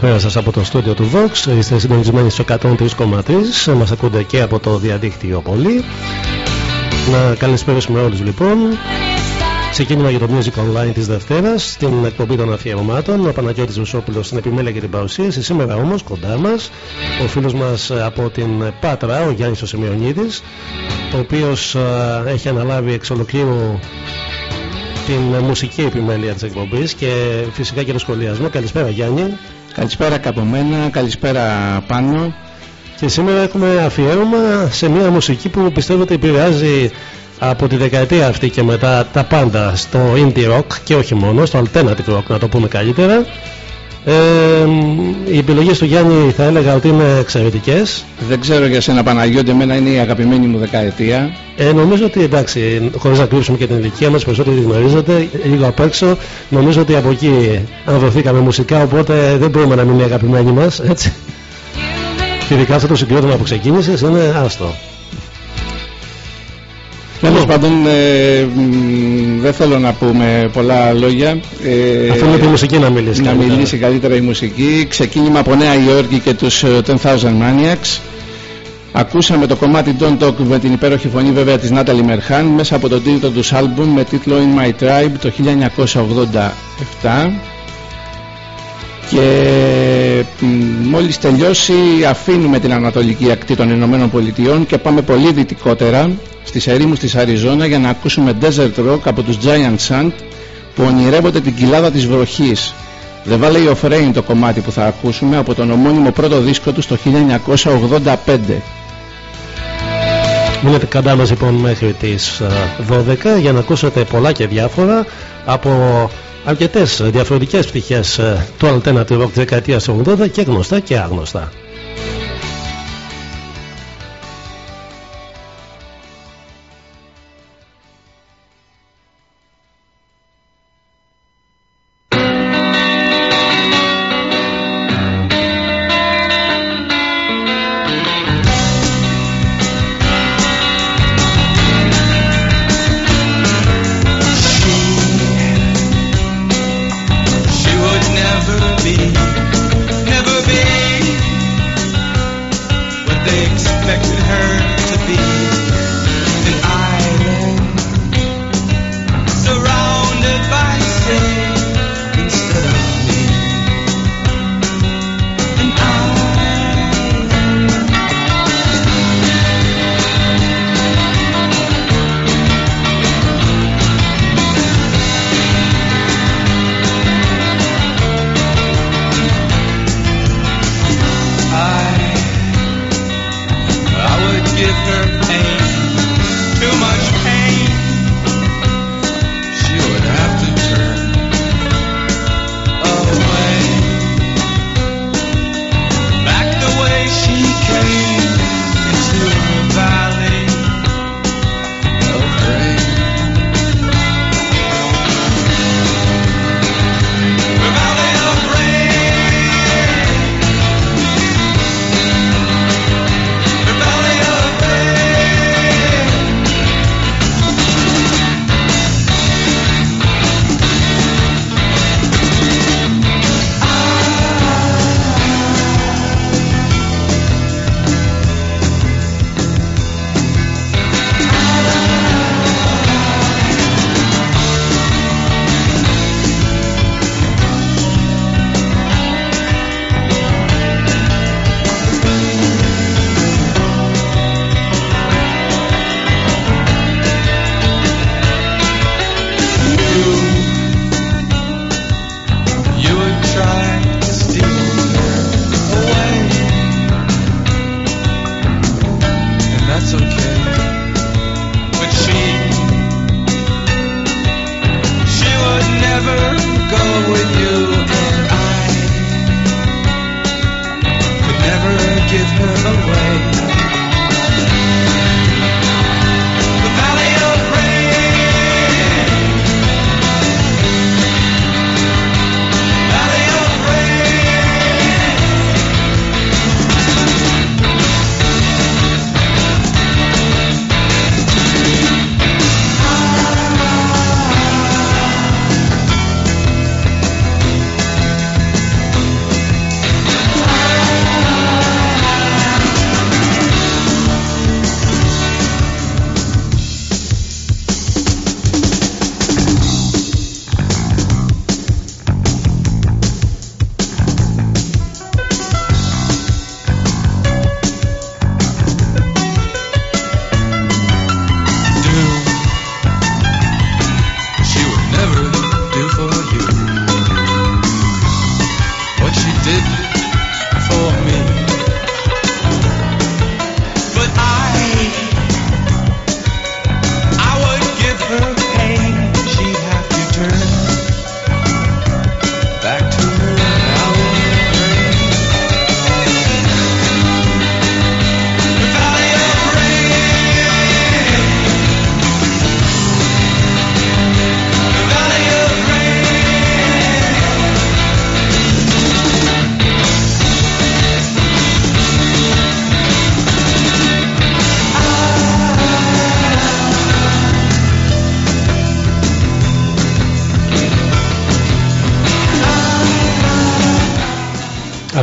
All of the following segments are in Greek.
Καλησπέρα σας από το στούντιο του Vox. Είστε συντονισμένοι στο 103,3. Μας ακούτε και από το διαδίκτυο πολύ. Να καλησπέρισουμε όλους λοιπόν. Ξεκίνημα για το Music Online της Δευτέρας στην εκπομπή των αφιερωμάτων. Ο Παναγιώτης Βουσόπουλος στην επιμέλεια και την παρουσίαση. Σήμερα όμως κοντά μας ο φίλος μας από την Πάτρα, ο Γιάννης Οσημειονίδης, ο οποίος έχει αναλάβει εξ ολοκλήρου την μουσική επιμέλεια της εκπομπής και φυσικά και το σχολιασμό. Καλησπέρα Γιάννη. Καλησπέρα από μένα, καλησπέρα πάνω. Και σήμερα έχουμε αφιέρωμα σε μια μουσική που πιστεύω ότι επηρεάζει από τη δεκαετία αυτή και μετά τα πάντα στο indie rock και όχι μόνο, στο alternative rock να το πούμε καλύτερα. Ε, οι επιλογές του Γιάννη θα έλεγα ότι είναι εξαιρετικές. Δεν ξέρω για σένα Παναγιώτη, εμένα είναι η αγαπημένη μου δεκαετία. Ε, νομίζω ότι εντάξει, χωρίς να κρύψουμε και την ηλικία μας, περισσότεροι τη γνωρίζετε, λίγο απ' έξω, νομίζω ότι από εκεί αναδοθήκαμε μουσικά, οπότε δεν μπορούμε να μην είναι αγαπημένοι μας, έτσι. ειδικά αυτό το συγκρότημα που ξεκίνησες είναι άστο. Τέλος πάντων, ε, δεν θέλω να πούμε πολλά λόγια. Ε, Αφού είναι τη μουσική να μιλήσεις. Να καλύτερα. μιλήσει καλύτερα η μουσική. Ξεκίνημα από Νέα Υόρκη και τους 10,000 ε, Maniacs. Ακούσαμε το κομμάτι Don't Talk με την υπέροχη φωνή βέβαια της Natalie Merhan μέσα από το τίτλο τους άλμπουμ με τίτλο In My Tribe το 1987 και μόλις τελειώσει αφήνουμε την ανατολική ακτή των Ηνωμένων Πολιτειών και πάμε πολύ δυτικότερα στις ερήμους της Αριζόνα για να ακούσουμε Desert Rock από τους Giant Sand που ονειρεύονται την κοιλάδα της βροχής. The Valley of Rain το κομμάτι που θα ακούσουμε από τον ομώνυμο πρώτο δίσκο του το 1985. Μείνετε κοντά μας λοιπόν μέχρι τις 12 ε, για να ακούσετε πολλά και διάφορα από αρκετές διαφορετικές πτυχές ε, του Alternative Rock δεκαετίας 80 και γνωστά και άγνωστα.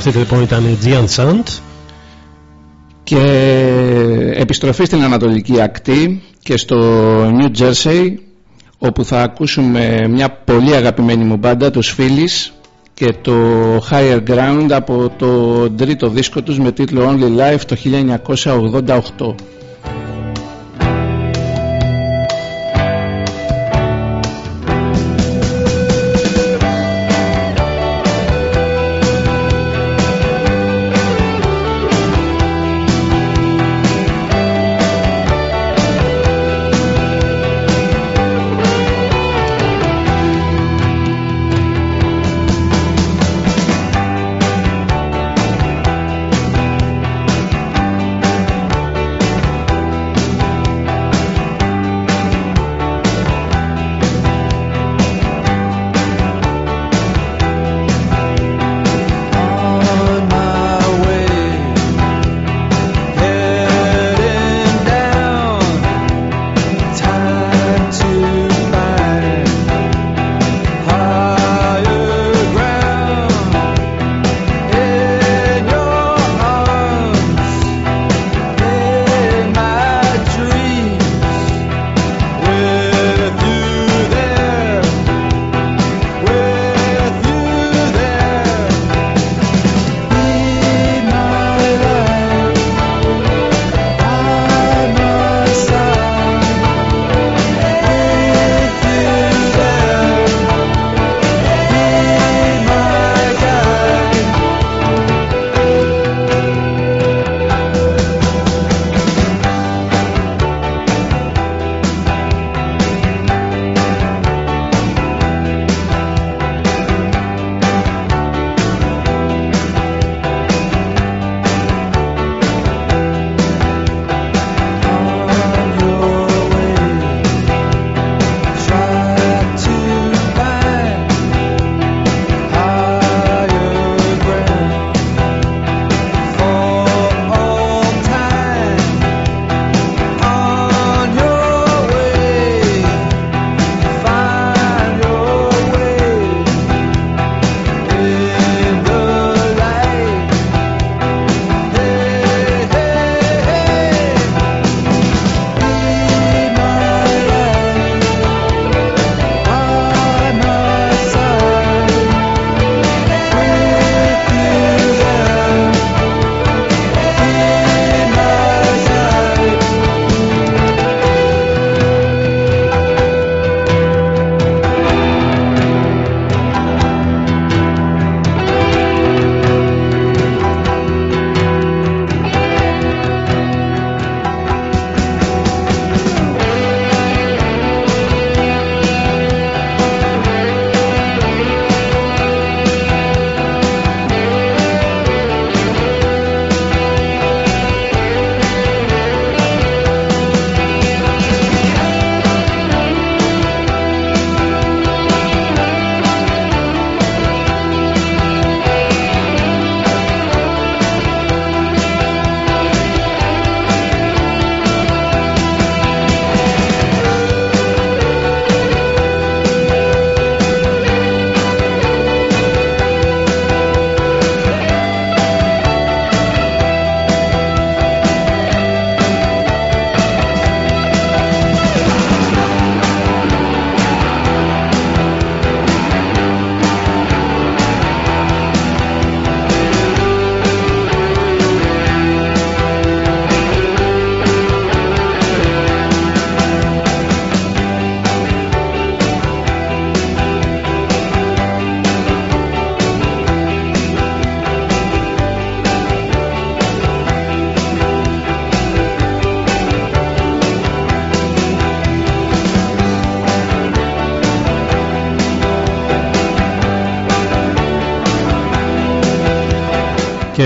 Αυτή λοιπόν ήταν η Gian Sand. Και επιστροφή στην Ανατολική Ακτή και στο New Jersey όπου θα ακούσουμε μια πολύ αγαπημένη μου μπάντα, τους Phillies και το Higher Ground από το τρίτο δίσκο τους με τίτλο Only Life το 1988.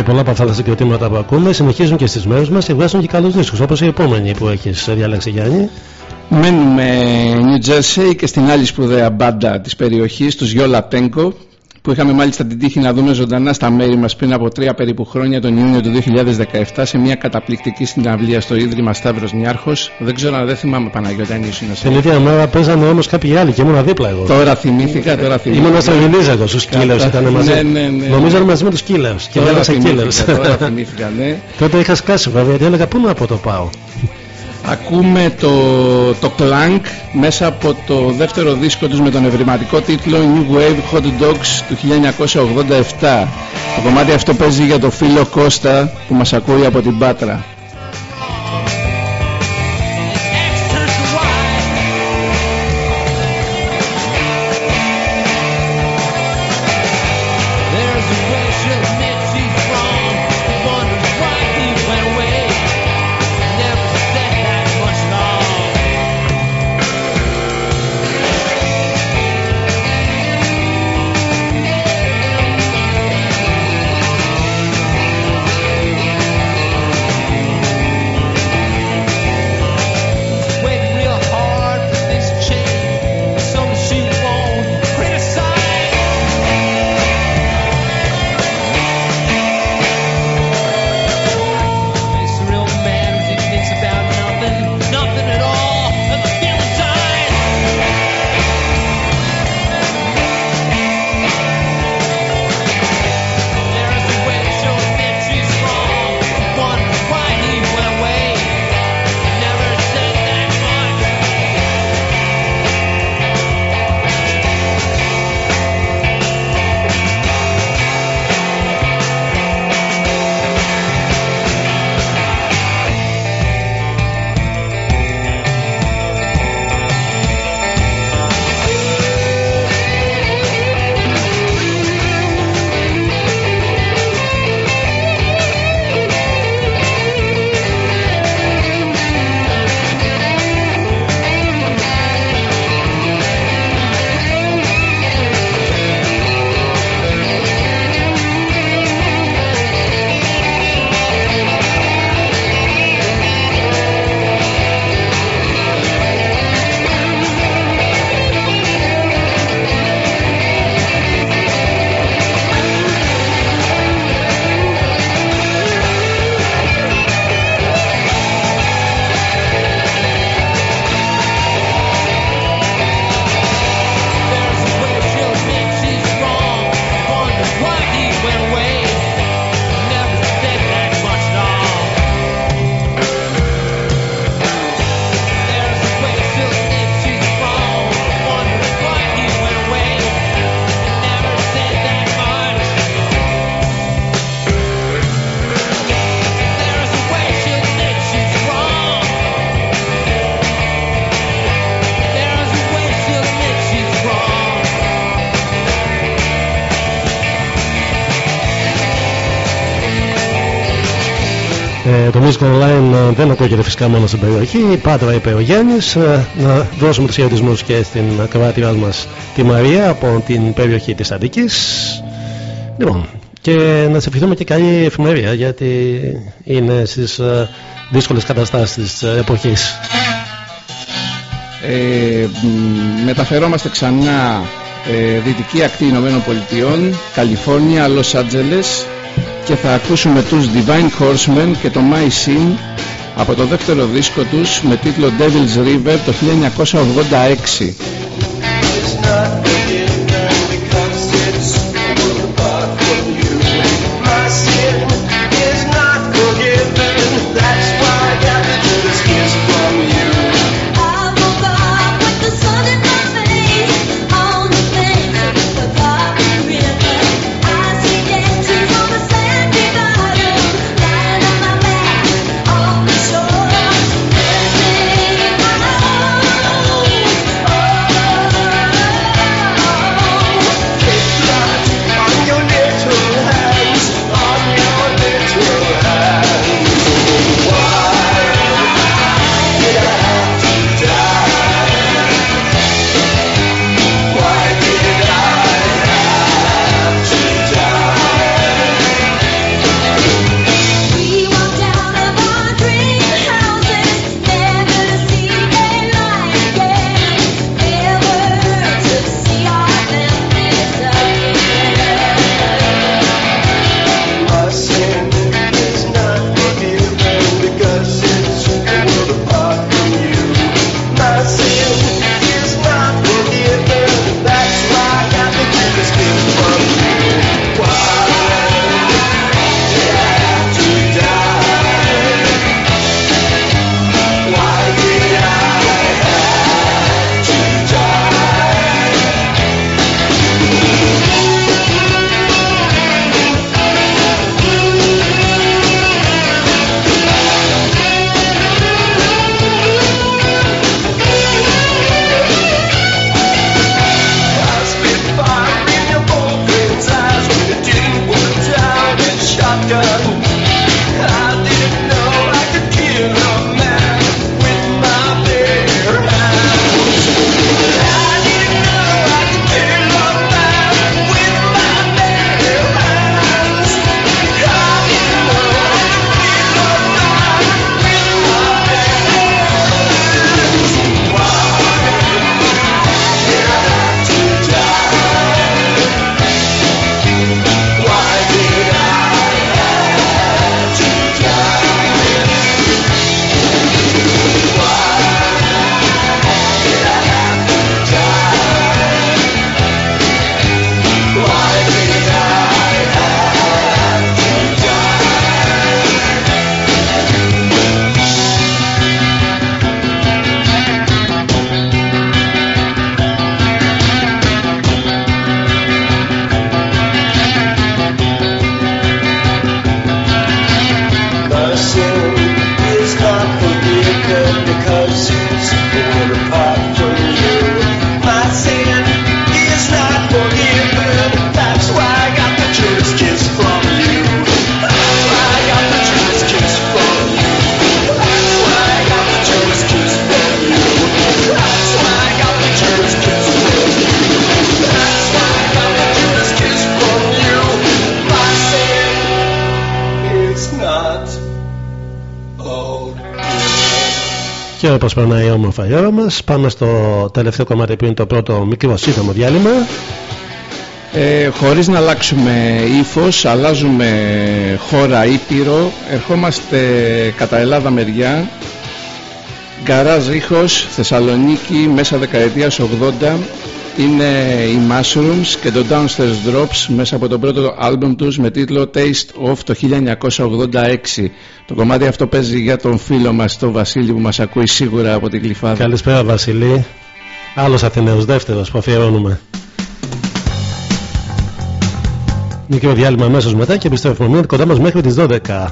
Και πολλά από αυτά τα συγκροτήματα που ακούμε συνεχίζουν και στις μέρες μας και βγάζουν και καλούς δίσκους όπως η επόμενη που έχεις διαλέξει Γιάννη. Μένουμε New Jersey και στην άλλη σπουδαία μπάντα της περιοχής, τους Γιόλα Τέγκο, που είχαμε μάλιστα την τύχη να δούμε ζωντανά στα μέρη μας πριν από τρία περίπου χρόνια τον Ιούνιο του 2017 σε μια καταπληκτική συναυλία στο Ίδρυμα Σταύρος Νιάρχος. Δεν ξέρω αν δεν θυμάμαι Παναγιώτα αν ήσουν Την ίδια μέρα παίζανε όμως κάποιοι άλλοι και ήμουν δίπλα εγώ. Τώρα θυμήθηκα, τώρα θυμήθηκα. Ήμουν στα Βιλίζα εγώ στους Killers ήταν μαζί. Ναι, ναι, ναι. Νομίζω μαζί με τους Killers και τώρα σε Killers. Τώρα θυμήθηκα, ναι. Τότε είχα σκάσει βέβαια γιατί έλεγα πού να πω το πάω Ακούμε το, το Clank μέσα από το δεύτερο δίσκο τους με τον ευρηματικό τίτλο New Wave Hot Dogs του 1987. Το κομμάτι αυτό παίζει για το φίλο Κώστα που μας ακούει από την Πάτρα. Ε, δεν ακούγεται φυσικά μόνο στην περιοχή. Πάτρα είπε ο Γιάννη. Ε, να δώσουμε τους χαιρετισμούς και στην ακροάτριά μας τη Μαρία από την περιοχή της Αντική. Λοιπόν, και να σε ευχηθούμε και καλή εφημερία γιατί είναι στις ε, δύσκολες καταστάσεις της εποχής. Ε, μεταφερόμαστε ξανά ε, δυτική ακτή Ηνωμένων Πολιτειών, Καλιφόρνια, Λος Άντζελες και θα ακούσουμε τους Divine Horsemen και το My Sin από το δεύτερο δίσκο τους με τίτλο Devil's River το 1986. Όπω περνάει όμορφα η ώρα μας, πάμε στο τελευταίο κομμάτι που είναι το πρώτο μικρό σύντομο διάλειμμα. Ε, χωρίς να αλλάξουμε ύφος, αλλάζουμε χώρα ήπειρο, ερχόμαστε κατά Ελλάδα μεριά, γκαράζ ήχος, Θεσσαλονίκη, μέσα δεκαετίας 80, είναι οι Mushrooms και το Downstairs Drops μέσα από το πρώτο άλμπομ τους με τίτλο Taste of το 1986. Το κομμάτι αυτό παίζει για τον φίλο μας τον Βασίλη που μας ακούει σίγουρα από την Κλειφάδα. Καλησπέρα Βασίλη. Άλλος Αθηναίος δεύτερος που αφιερώνουμε. Μικρό διάλειμμα αμέσως μετά και επιστρέφουμε κοντά μας μέχρι τις 12.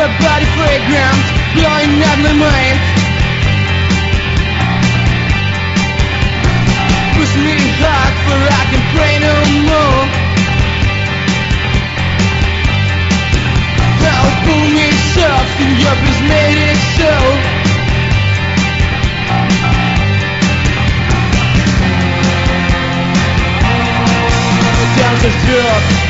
My body fragrant Blowing out my mind Push me hard for I can pray no more. Now pull me soft and your bliss made it so. Down to drop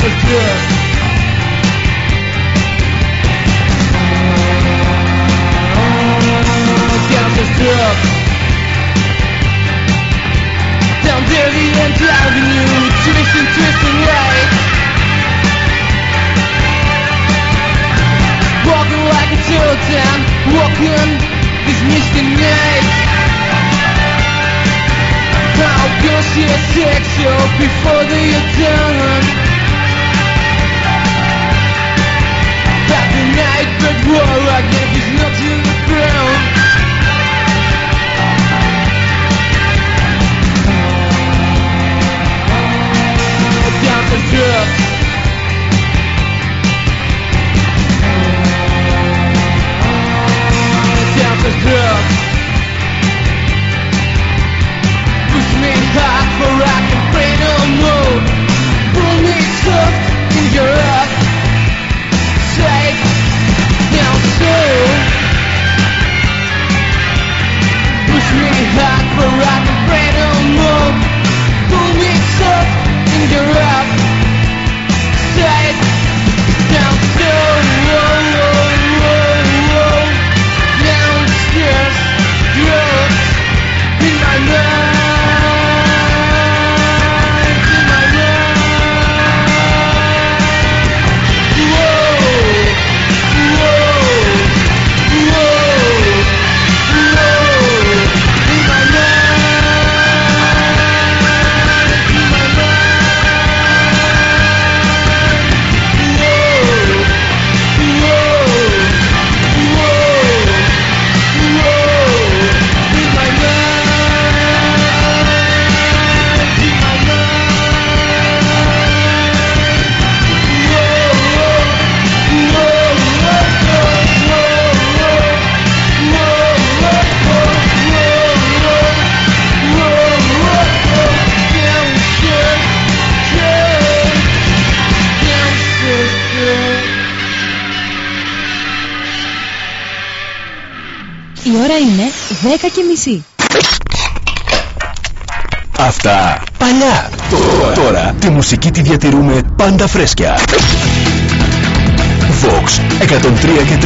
for Down down driving you Twisting, twisting Walking like a Walking this misty night How gonna see a sex show before are done Back the night but war I gave his not to the ground down to drugs Down to drugs Push me hard for I can pray no more Pull ώρα hot, but I can. Pull me soft and you're up. Και μισή. Αυτά παλιά. Τώρα, τώρα τη μουσική τη διατηρούμε πάντα φρέσκια. Vox 103 και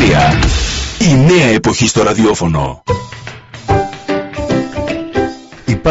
3. Η νέα εποχή στο ραδιόφωνο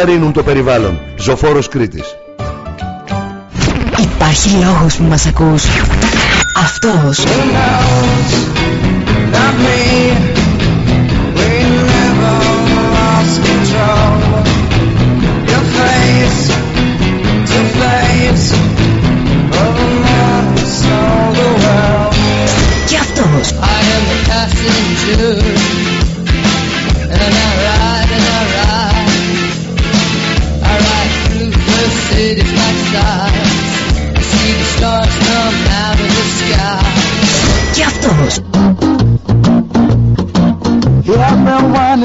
επιβαρύνουν το περιβάλλον. Ζωφόρος Κρήτης. Υπάρχει λόγος που μας ακούς. Αυτός. Και αυτός.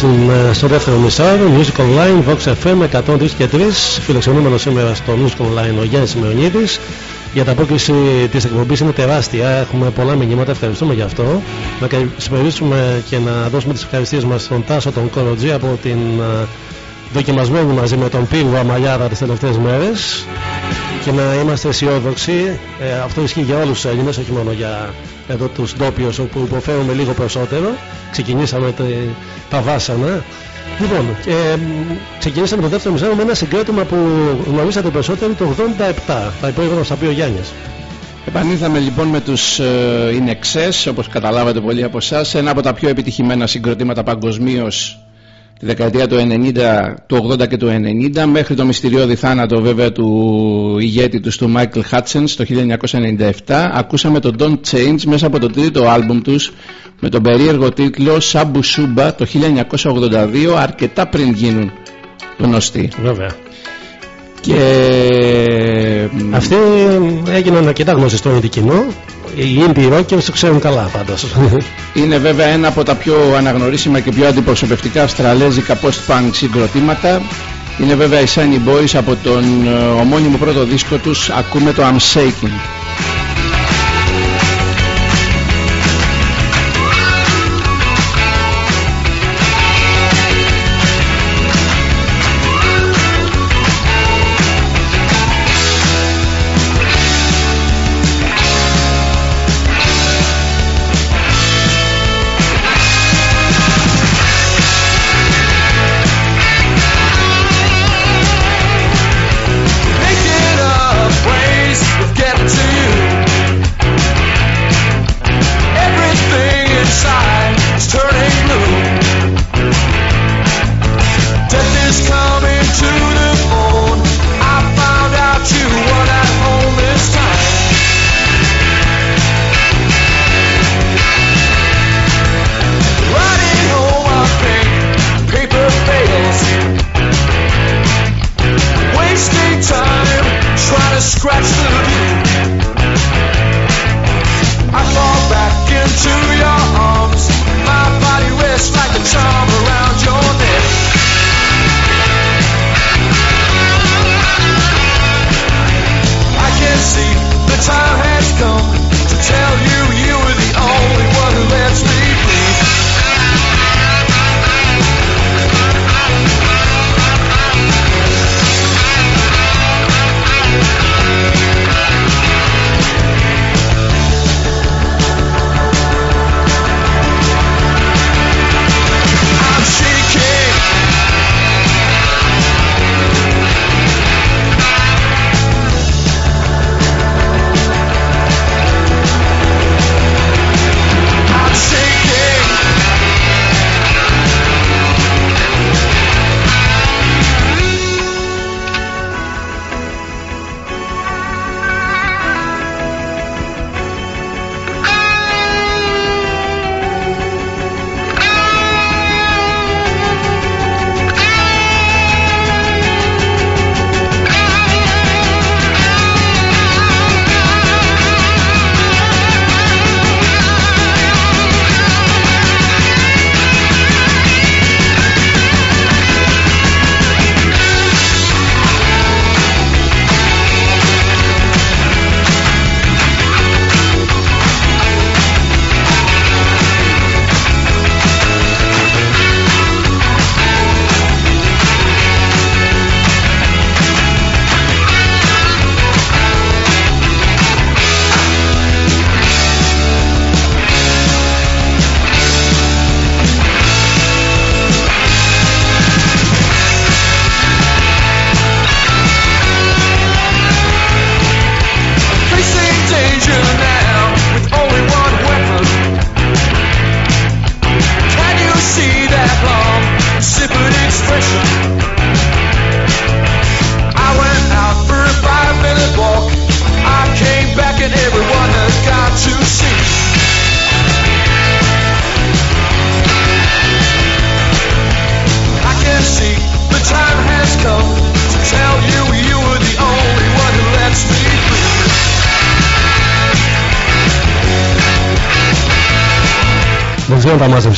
Περνάμε ε, στο δεύτερο μισάρο, Music Online, Vox FM 103 και 3. Φιλοξενούμενος σήμερα στο Music Online ο Γιάννης Μεωνίδη. Για τα απόκριση της εκπομπής είναι τεράστια. Έχουμε πολλά μηνύματα, ευχαριστούμε γι' αυτό. Να συμπερίσουμε και να δώσουμε τις ευχαριστίες μας στον Τάσο τον Κοροτζή από την ε, δοκιμασμένη μαζί με τον Πύργο Αμαλιάδα τις τελευταίες μέρες και να είμαστε αισιόδοξοι. Ε, αυτό ισχύει για όλους τους Έλληνες, όχι μόνο για εδώ τους ντόπιους όπου υποφέρουμε λίγο περισσότερο. Ξεκινήσαμε τα βάσανα. Λοιπόν, ε, ξεκινήσαμε το δεύτερο μισό με ένα συγκρότημα που γνωρίσατε περισσότερο το 87. Τα υπόλοιπα θα πει ο Γιάννης. Επανήλθαμε λοιπόν με τους ε, In όπως καταλάβατε πολλοί από εσάς, ένα από τα πιο επιτυχημένα συγκροτήματα παγκοσμίως τη δεκαετία του 90, του 80 και του 90 μέχρι το μυστηριώδη θάνατο βέβαια του ηγέτη τους του Michael Hutchins το 1997 ακούσαμε τον Don't Change μέσα από το τρίτο άλμπουμ τους με τον περίεργο τίτλο Sabu Suba το 1982 αρκετά πριν γίνουν γνωστοί. Βέβαια. Και αυτοί έγιναν αρκετά γνωστοί στο κοινό. Οι indie rockers το ξέρουν καλά πάντως. Είναι βέβαια ένα από τα πιο αναγνωρίσιμα και πιο αντιπροσωπευτικά αυστραλέζικα post-punk συγκροτήματα. Είναι βέβαια οι Sunny Boys από τον ε, ομώνυμο πρώτο δίσκο τους ακούμε το I'm Shaking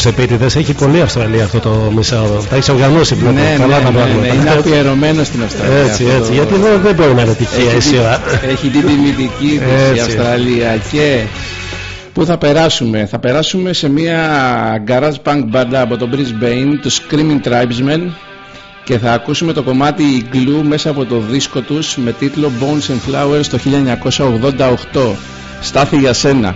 επίτηδες. Έχει πολύ Αυστραλία αυτό το μισάωρο. Τα έχεις οργανώσει πλέον. Ναι, καλά ναι, τα ναι, πράγματα. ναι, είναι αφιερωμένο στην Αυστραλία. Έτσι, αυτό έτσι. το- Γιατί εδώ δεν μπορεί να είναι τυχαία η Έχει, σειρά. την- έχει την τιμητική της η Έτσι. Αυστραλία και πού θα περάσουμε; Θα περάσουμε σε μια garage punk μπάντα από το Brisbane τους Screaming Tribesmen και θα ακούσουμε το κομμάτι Glue μέσα από το δίσκο τους με τίτλο Bones and Flowers το 1988 Στάθη για σένα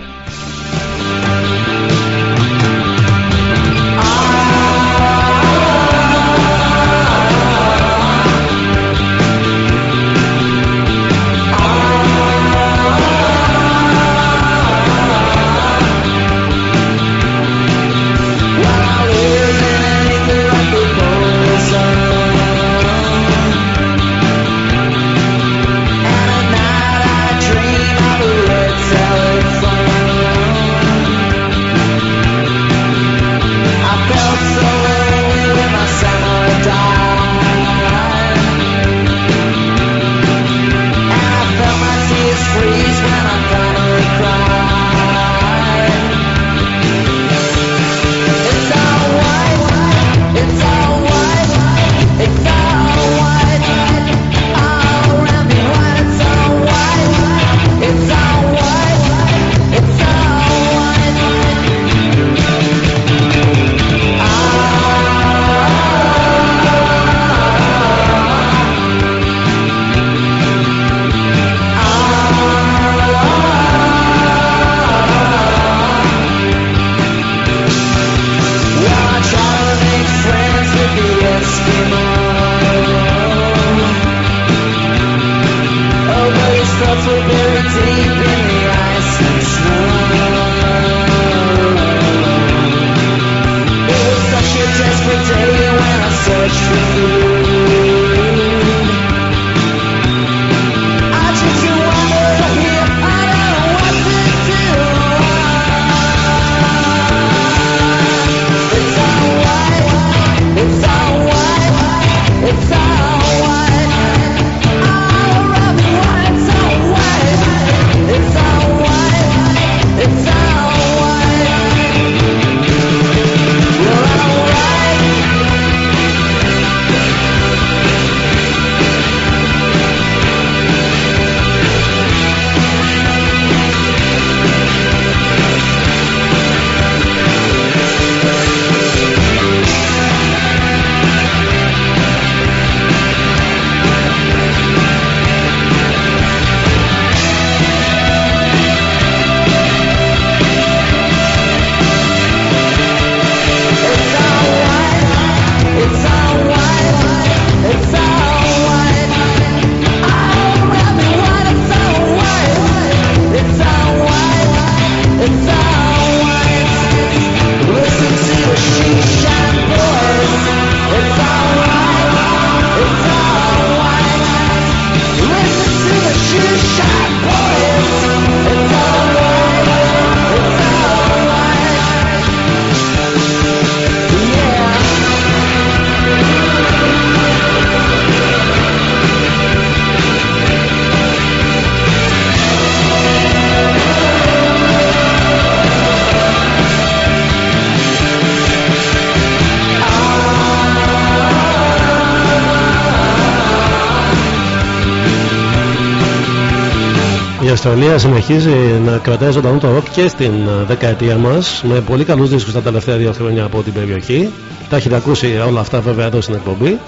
Η Αυστραλία συνεχίζει να κρατάει ζωντανό το ροκ και στην ε, δεκαετία μας με πολύ καλούς δίσκους τα τελευταία δύο χρόνια από την περιοχή. Τα έχετε ακούσει όλα αυτά βέβαια εδώ στην εκπομπή.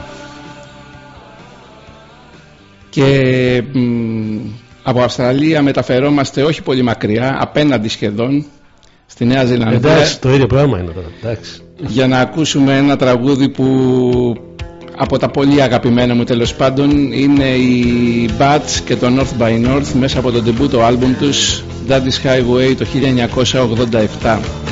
και μ, από Αυστραλία μεταφερόμαστε όχι πολύ μακριά απέναντι σχεδόν στη Νέα Ζηλανδία Εντάξει, το ίδιο πράγμα είναι τώρα. Εντάξει. για να ακούσουμε ένα τραγούδι που από τα πολύ αγαπημένα μου τέλος πάντων είναι οι Bats και το North by North μέσα από το debut άλμπουμ τους Daddy's Highway το 1987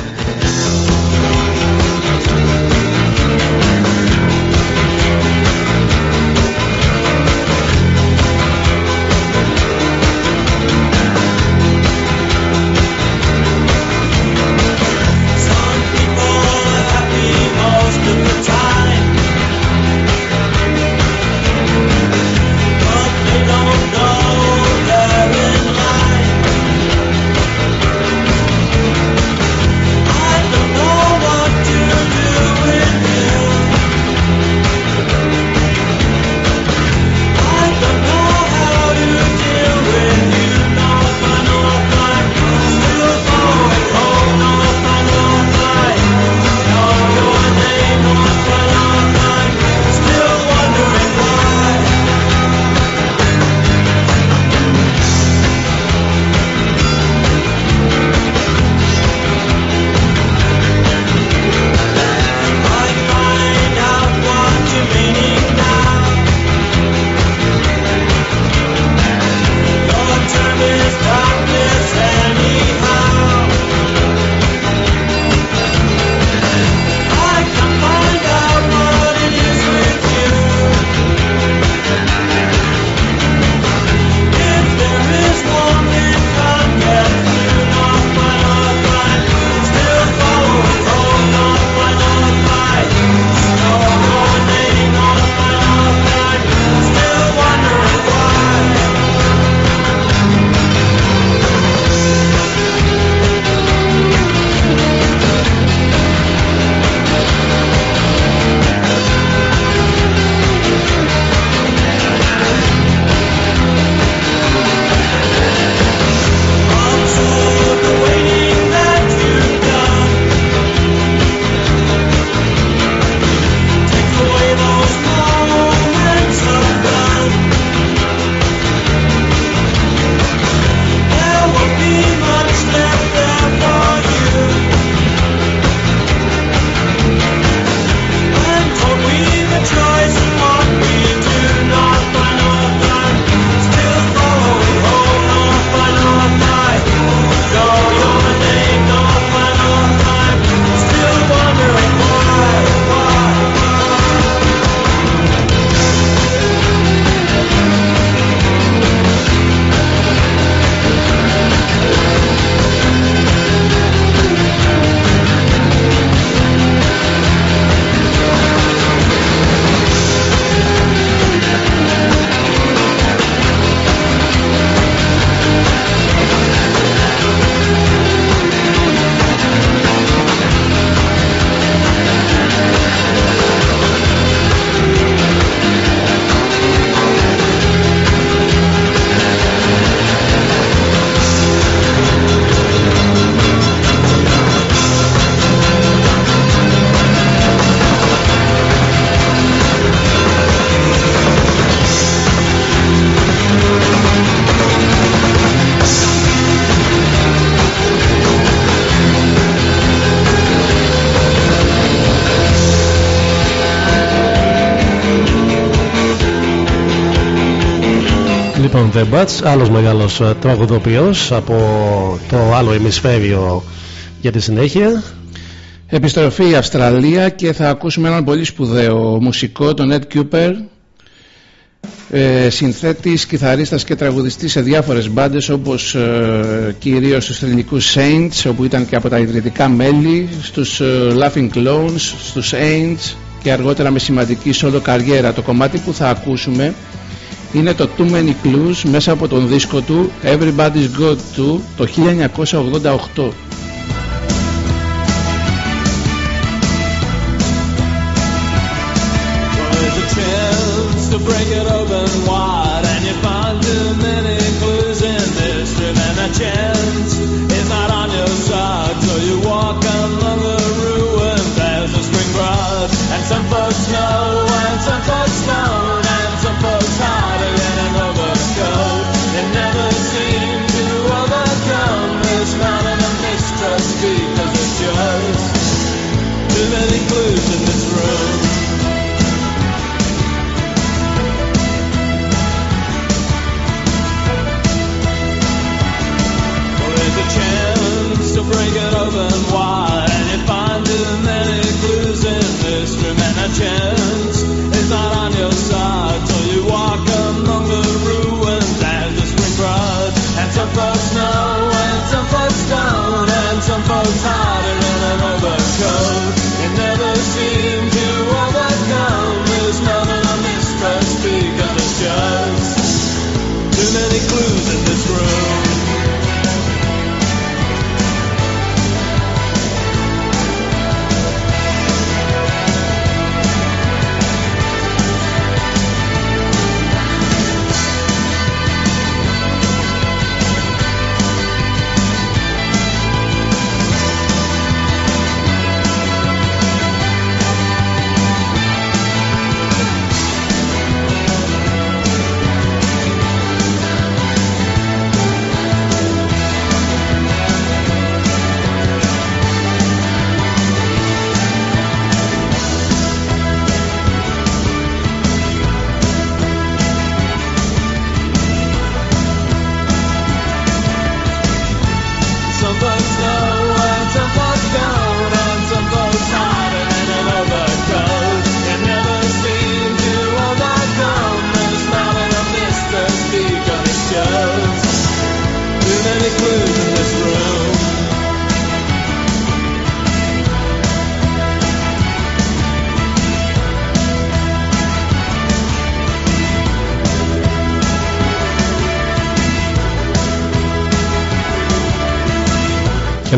John The Butch, άλλος μεγάλος ε, τραγουδοποιός από το άλλο ημισφαίριο για τη συνέχεια. Επιστροφή η Αυστραλία και θα ακούσουμε έναν πολύ σπουδαίο μουσικό, τον Ed Cooper, ε, συνθέτης, κιθαρίστας και τραγουδιστής σε διάφορες μπάντες όπως ε, κυρίως στους ελληνικούς Saints όπου ήταν και από τα ιδρυτικά μέλη στους ε, Laughing Clones, στους Saints και αργότερα με σημαντική solo καριέρα το κομμάτι που θα ακούσουμε είναι το Too Many Clues μέσα από τον δίσκο του Everybody's Got To το 1988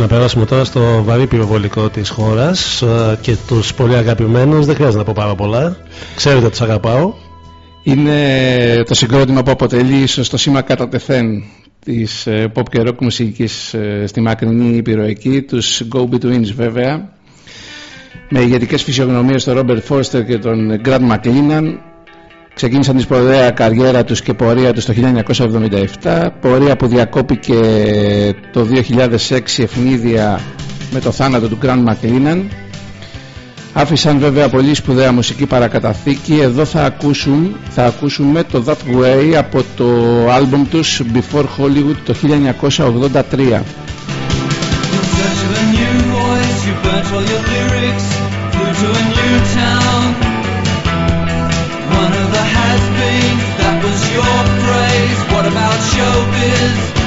περάσουμε τώρα στο βαρύ πυροβολικό της χώρας ε, και τους πολύ αγαπημένους, δεν χρειάζεται να πω πάρα πολλά. Ξέρετε τους αγαπάω. Είναι το συγκρότημα που αποτελεί ίσως το σήμα κατά τεθέν της ε, pop και rock μουσικής ε, στη μακρινή ήπειρο εκεί, τους Go Betweens βέβαια με ηγετικές φυσιογνωμίες στον Robert Foster και τον Grant McLennan Ξεκίνησαν τη σπουδαία καριέρα τους και πορεία τους το 1977 πορεία που διακόπηκε το 2006 ευνίδια με το θάνατο του Grand McLennan. Άφησαν βέβαια πολύ σπουδαία μουσική παρακαταθήκη. Εδώ θα, ακούσουν, θα ακούσουμε το That Way από το άλμπομ τους Before Hollywood το 1983 has-beens, that was your praise. What about showbiz?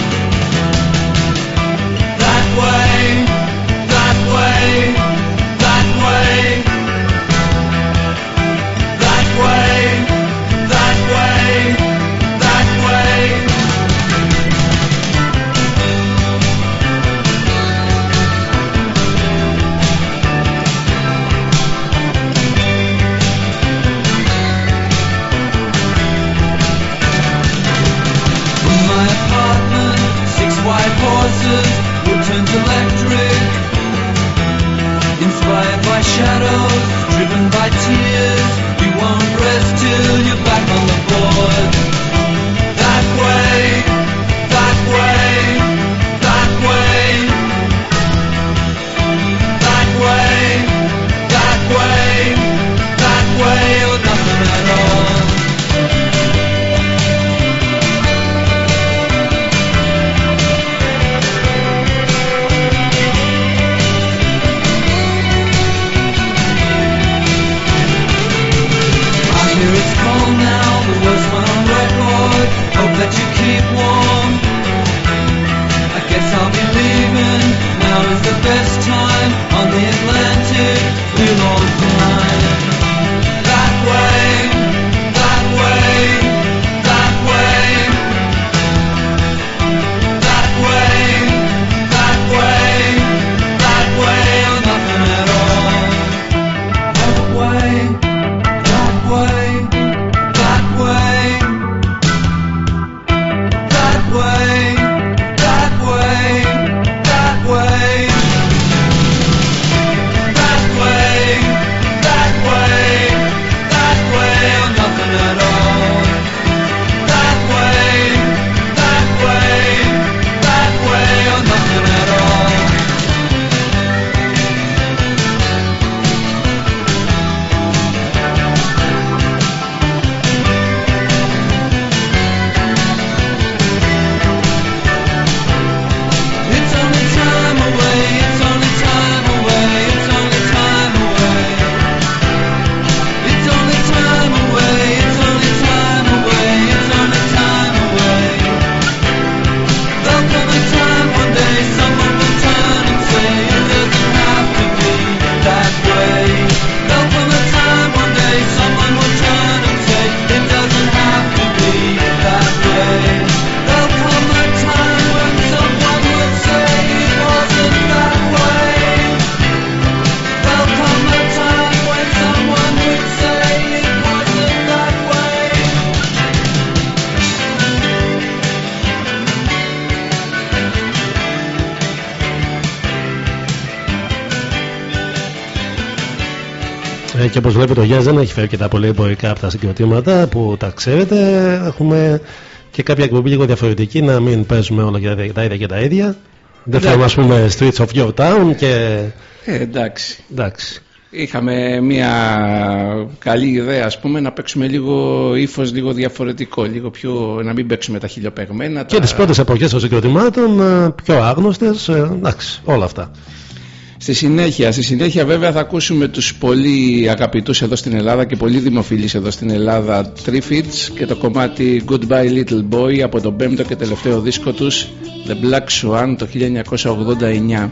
shadow, driven by tears. You won't rest till you're back. Now is the best time on the Atlantic. We'll all βλέπετε ο Γιάννης δεν έχει φέρει και τα πολύ εμπορικά από τα συγκροτήματα που τα ξέρετε. Έχουμε και κάποια εκπομπή λίγο διαφορετική να μην παίζουμε όλα και τα ίδια και τα ίδια. Δεν θέλουμε ας πούμε Streets of Your Town και... Ε, εντάξει. εντάξει. Είχαμε μια καλή ιδέα ας πούμε να παίξουμε λίγο ύφος λίγο διαφορετικό λίγο πιο, να μην παίξουμε τα χιλιοπεγμένα και τα... τις πρώτες εποχές των συγκροτημάτων ε, πιο άγνωστες ε, εντάξει όλα αυτά Στη συνέχεια, στη συνέχεια βέβαια θα ακούσουμε τους πολύ αγαπητούς εδώ στην Ελλάδα και πολύ δημοφιλείς εδώ στην Ελλάδα Triffids και το κομμάτι Goodbye Little Boy από το πέμπτο και τελευταίο δίσκο τους The Black Swan το 1989.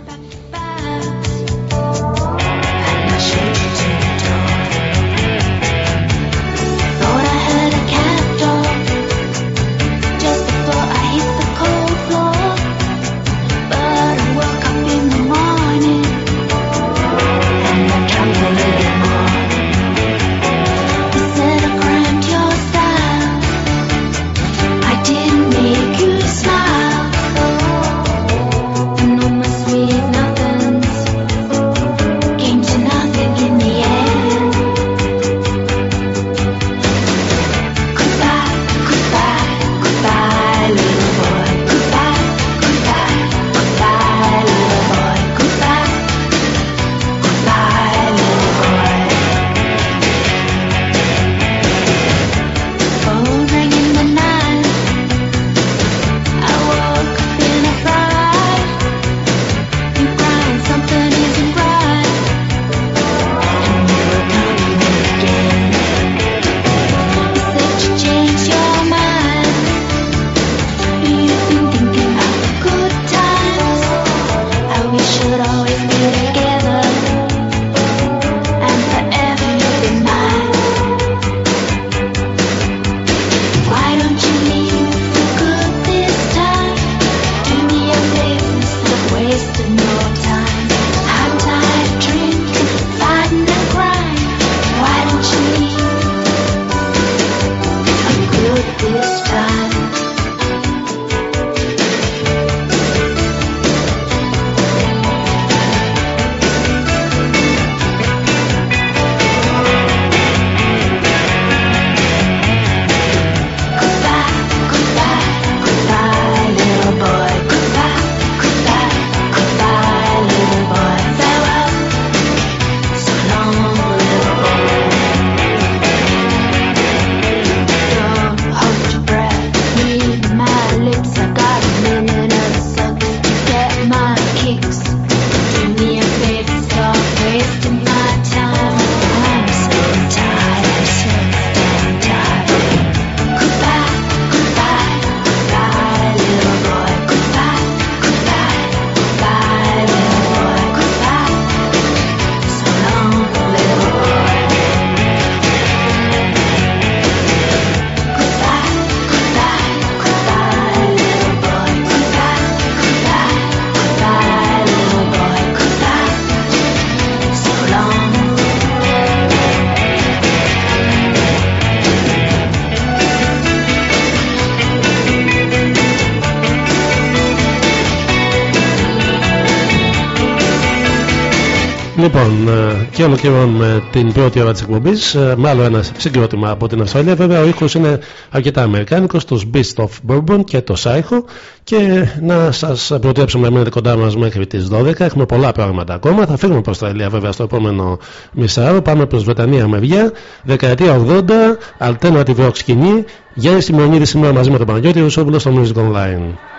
Και ολοκληρώνουμε την πρώτη ώρα της εκπομπής ε, με άλλο ένα συγκρότημα από την Αυστραλία. Βέβαια, ο ήχος είναι αρκετά αμερικάνικος, το Beast of Bourbon και το Psycho. Και να σας προτρέψουμε να μείνετε κοντά μας μέχρι τις 12. Έχουμε πολλά πράγματα ακόμα. Θα φύγουμε προς Αυστραλία, βέβαια, στο επόμενο μισάρο. Πάμε προς Βρετανία με βιά. Δεκαετία 80, alternative rock σκηνή. Γιάννη Σιμωνίδη σήμερα μαζί με τον Παναγιώτη Ρουσόπουλο στο Music Online.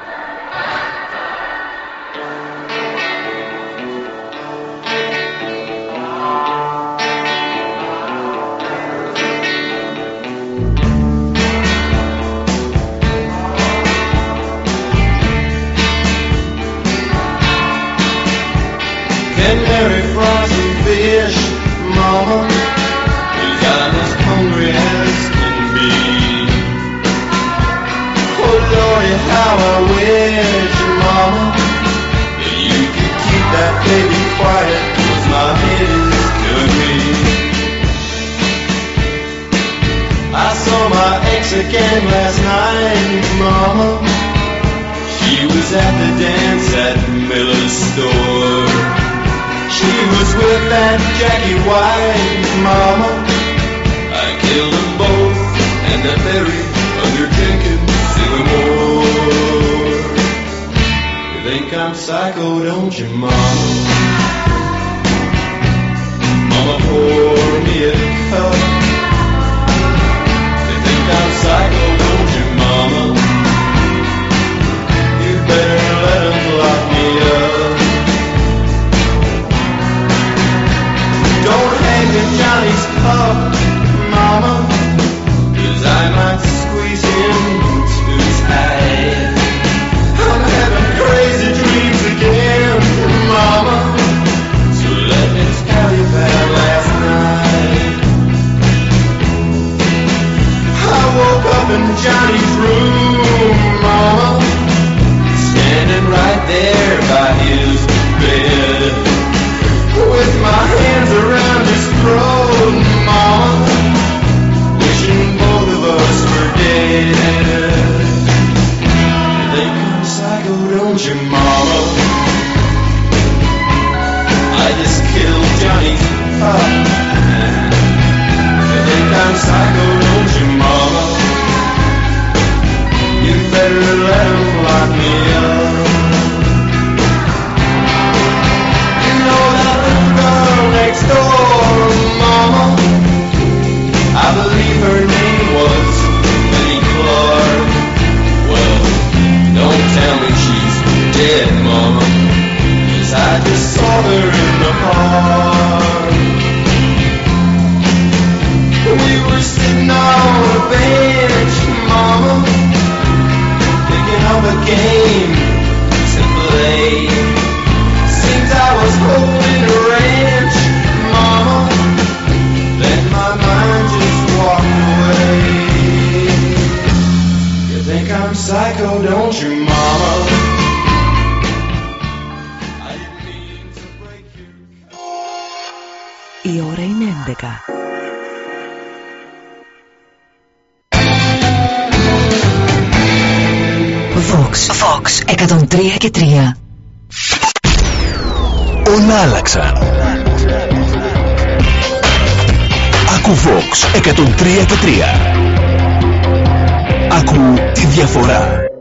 διαφορά.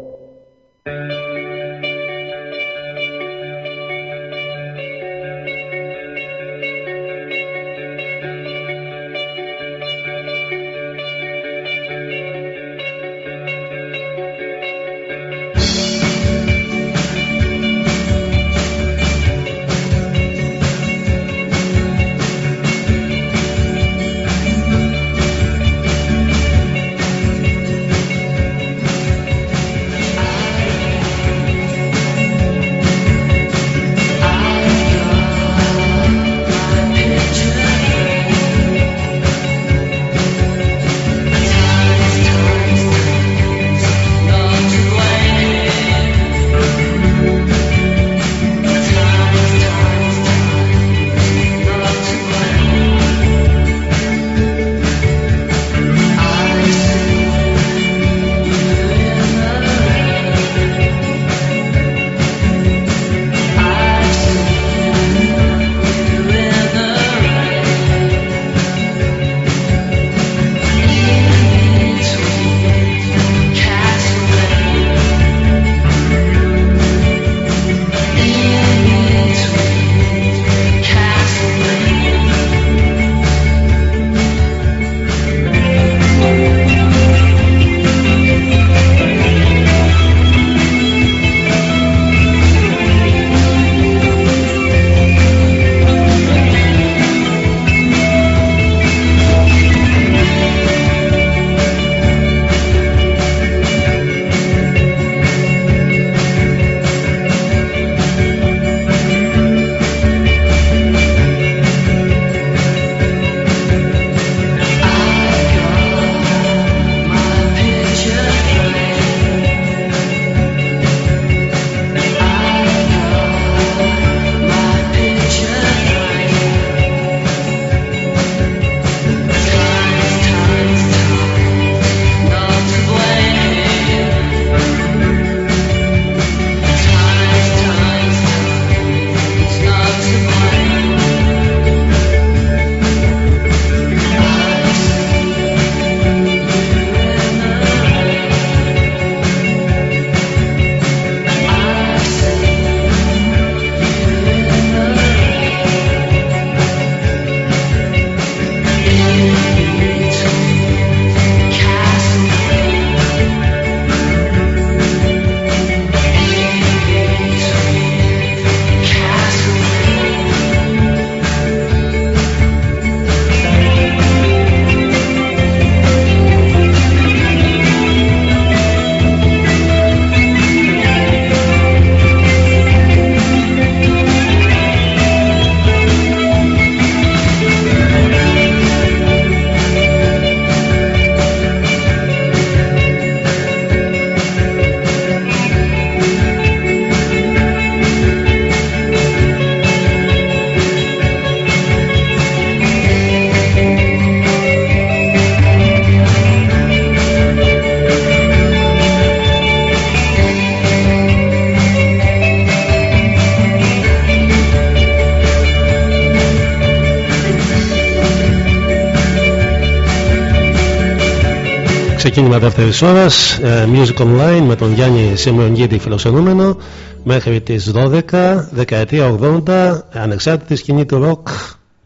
Ξεκίνημα δεύτερης ώρας. Ε, Music Online με τον Γιάννη Σιμεωνίδη φιλοξενούμενο μέχρι τις 12, δεκαετία 80, ανεξάρτητη σκηνή του ροκ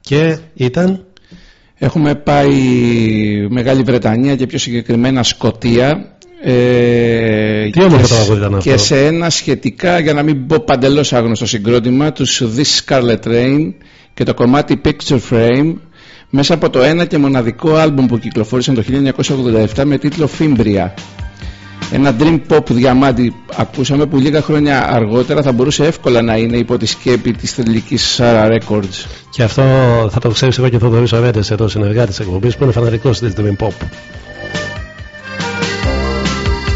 και ήταν; Έχουμε πάει Μεγάλη Βρετανία και πιο συγκεκριμένα Σκοτία. Ε, Τι όμορφο τραγούδι ήταν αυτό. Και σε ένα σχετικά, για να μην πω παντελώς άγνωστο συγκρότημα, τους This Scarlet Rain και το κομμάτι Picture Frame μέσα από το ένα και μοναδικό άλμπουμ που κυκλοφόρησαν το 1987 με τίτλο Fimbria. Ένα dream pop διαμάντι ακούσαμε που λίγα χρόνια αργότερα θα μπορούσε εύκολα να είναι υπό τη σκέπη της θελικής Sarah Records. Και αυτό θα το ξέρεις εγώ και θα το Αρέτες εδώ συνεργάτης εκπομπής που είναι φανατικός της dream pop.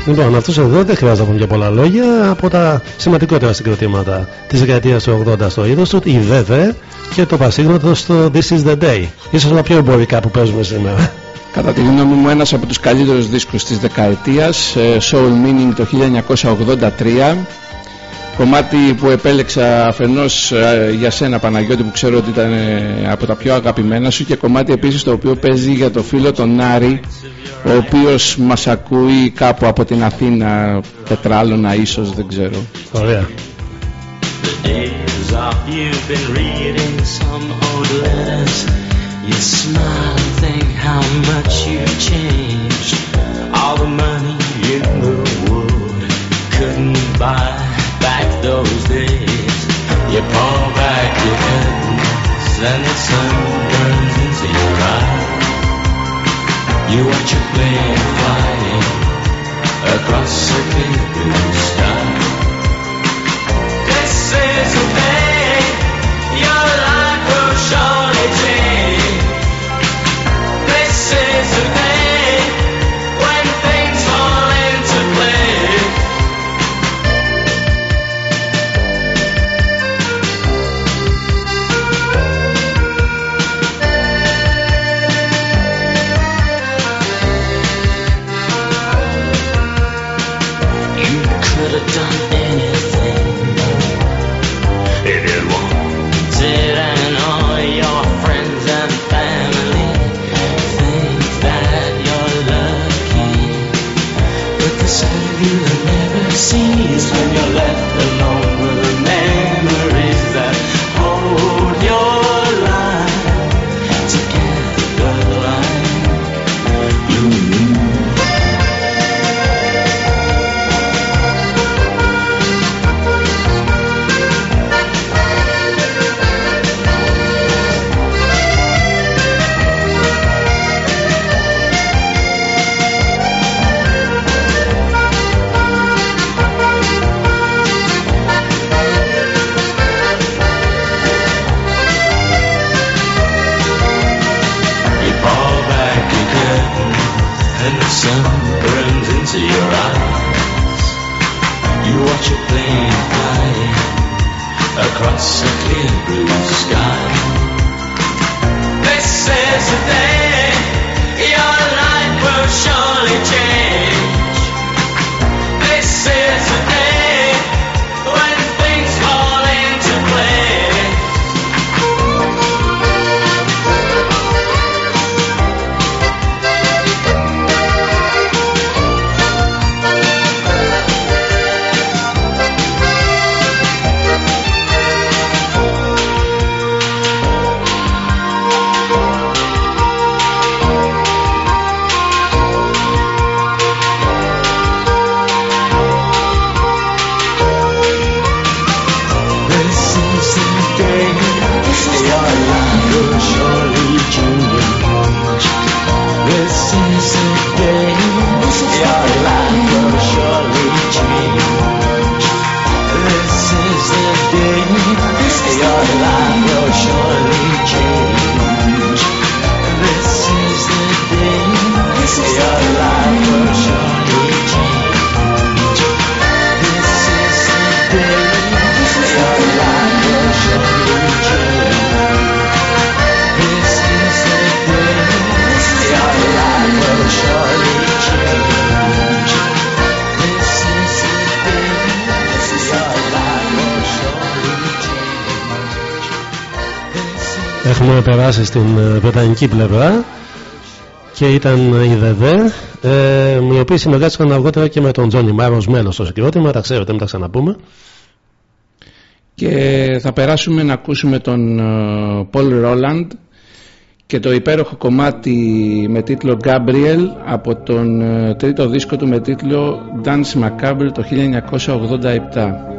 Λοιπόν, αυτός εδώ δεν χρειάζεται να πούμε και πολλά λόγια από τα σημαντικότερα συγκροτήματα της δεκαετίας του 80 στο είδος του, η ΒΕΒΕ και το πασίγνωτο στο This is the Day. σω τα πιο εμπορικά που παίζουμε σήμερα. Κατά τη γνώμη μου ένας από τους καλύτερους δίσκους της δεκαετίας ε, Soul Meaning το 1983 κομμάτι που επέλεξα αφενός ε, για σένα Παναγιώτη που ξέρω ότι ήταν ε, από τα πιο αγαπημένα σου και κομμάτι επίσης το οποίο παίζει για το φίλο τον Νάρη ο οποίος μας ακούει κάπου από την Αθήνα τετράλωνα ίσως δεν ξέρω Ωραία You smile and think how much you've changed. All the money in the world couldn't buy back those days. You pull back your curtains and the sun burns into your eyes. You watch a plane flying across a blue sky. This is the day change. Έχουμε περάσει στην ε, βρετανική πλευρά και ήταν η ΔΕΔΕ ε, οι οποίοι συνεργάστηκαν αργότερα και με τον Τζόνι Μάρος μέλος στο συγκρότημα τα ξέρετε μην τα ξαναπούμε και θα περάσουμε να ακούσουμε τον Πολ Ρόλαντ και το υπέροχο κομμάτι με τίτλο Gabriel από τον ε, τρίτο δίσκο του με τίτλο Dance Macabre το 1987.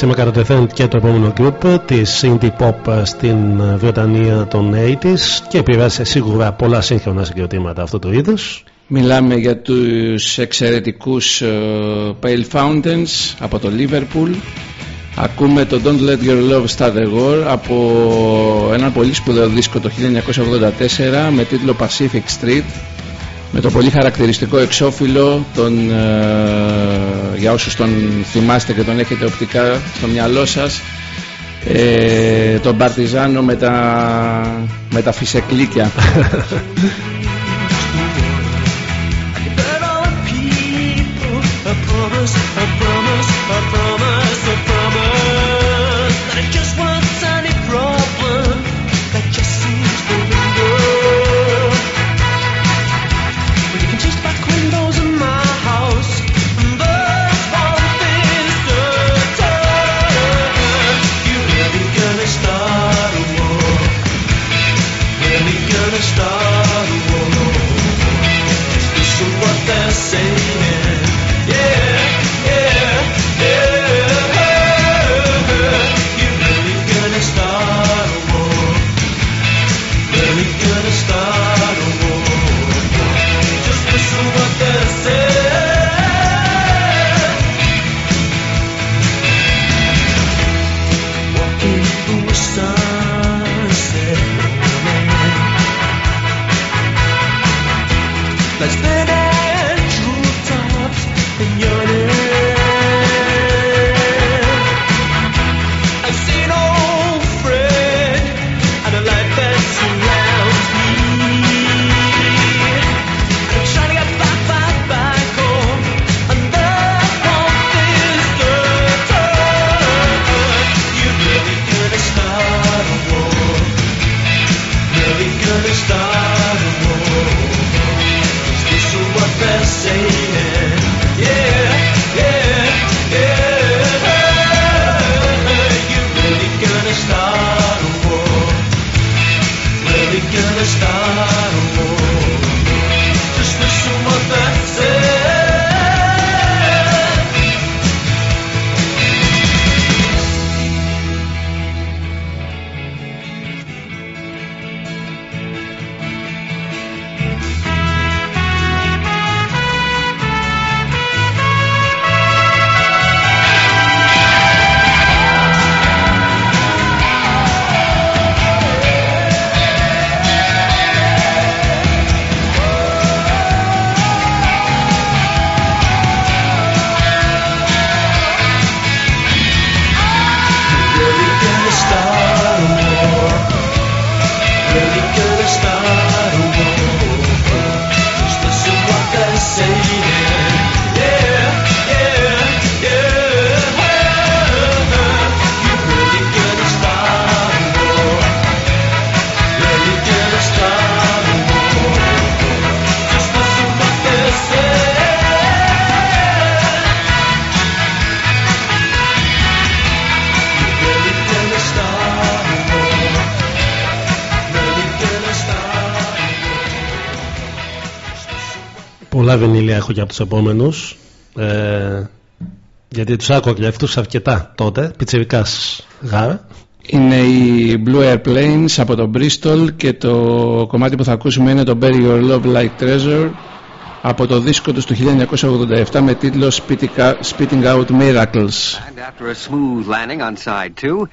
Σήμερα κατατεθέν και το επόμενο group της indie pop στην Βρετανία των 80s και επηρεάσε σίγουρα πολλά σύγχρονα συγκροτήματα αυτού του είδους. Μιλάμε για τους εξαιρετικούς uh, Pale Fountains από το Liverpool. Ακούμε το Don't Let Your Love Start the War από ένα πολύ σπουδαίο δίσκο το 1984 με τίτλο Pacific Street με το πολύ χαρακτηριστικό εξώφυλλο τον, ε, για όσους τον θυμάστε και τον έχετε οπτικά στο μυαλό σας ε, τον Παρτιζάνο με τα, με τα φυσεκλίκια πολλά βινίλια έχω και από τους επόμενους ε, γιατί τους άκουγα και αυτούς αρκετά τότε πιτσιρικάς γάρα είναι οι Blue Airplanes από το Bristol και το κομμάτι που θα ακούσουμε είναι το Bury Your Love Like Treasure από το δίσκο τους 1987 με τίτλο Spitting Out Miracles. And after a smooth landing on side two,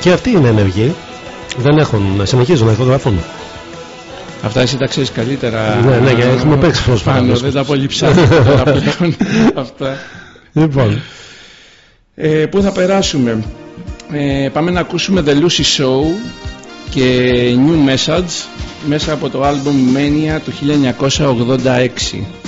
και αυτοί είναι ενεργοί. Δεν έχουν, συνεχίζουν να ηχογραφούν. Αυτά εσύ τα ξέρεις καλύτερα. Ναι, ναι, γιατί έχουμε παίξει πρόσφατα. Πάνω, δεν τα πολύ Αυτά. Λοιπόν. Ε, πού θα περάσουμε; Ε, πάμε να ακούσουμε The Lucy Show και New Message μέσα από το album Mania του 1986.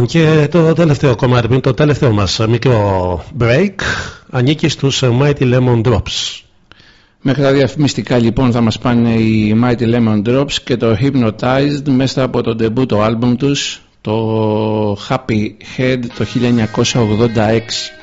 Λοιπόν και το τελευταίο κομμάτι, το τελευταίο μας μικρό break ανήκει στους Mighty Lemon Drops. Μέχρι τα διαφημιστικά λοιπόν θα μας πάνε οι Mighty Lemon Drops και το Hypnotized μέσα από το debut το album τους το Happy Head το 1986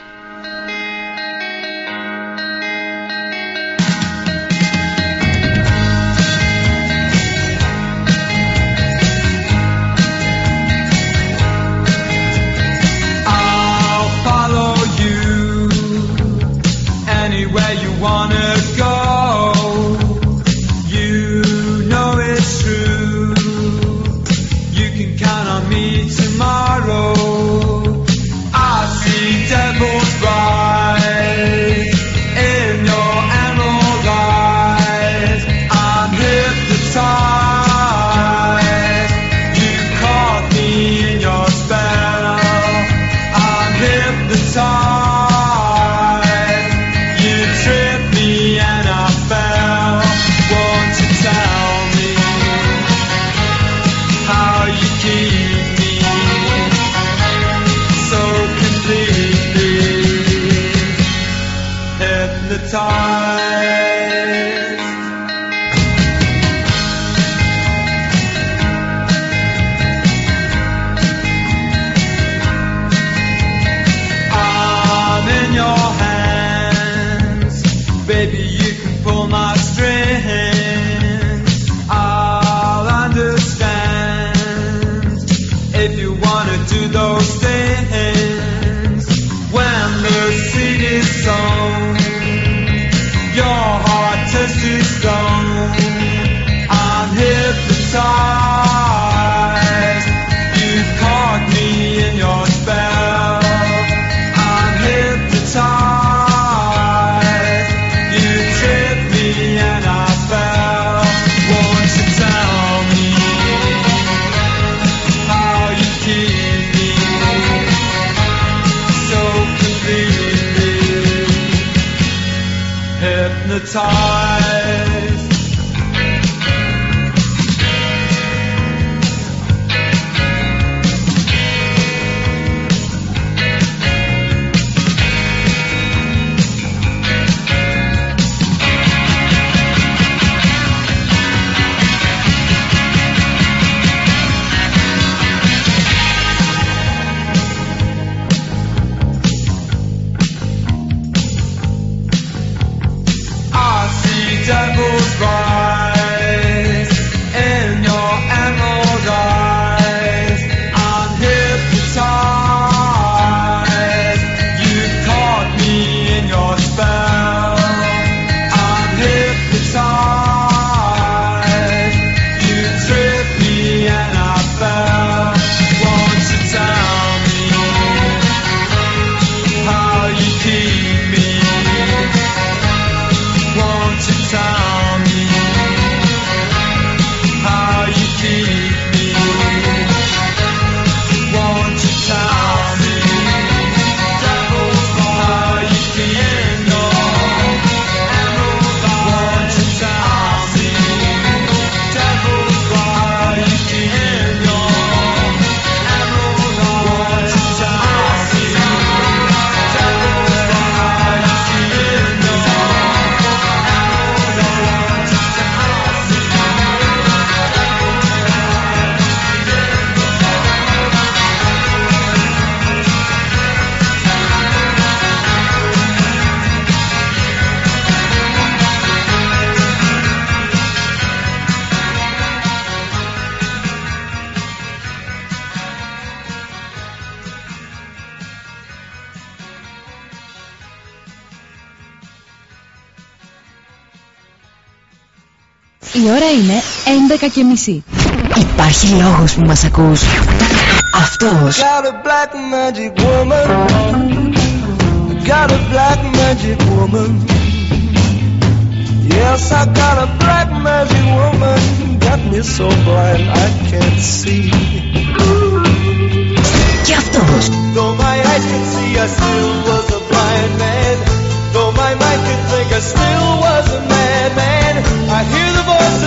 11 και μισή. Υπάρχει λόγος που μας ακούς. Αυτός. Got a black magic woman. Got a black magic woman. Yes, I got a black magic woman. Got me so blind I can't see. Και αυτός. Though my eyes can see, I still was a blind man. Though my mind can think, I still was a madman. I hear the voices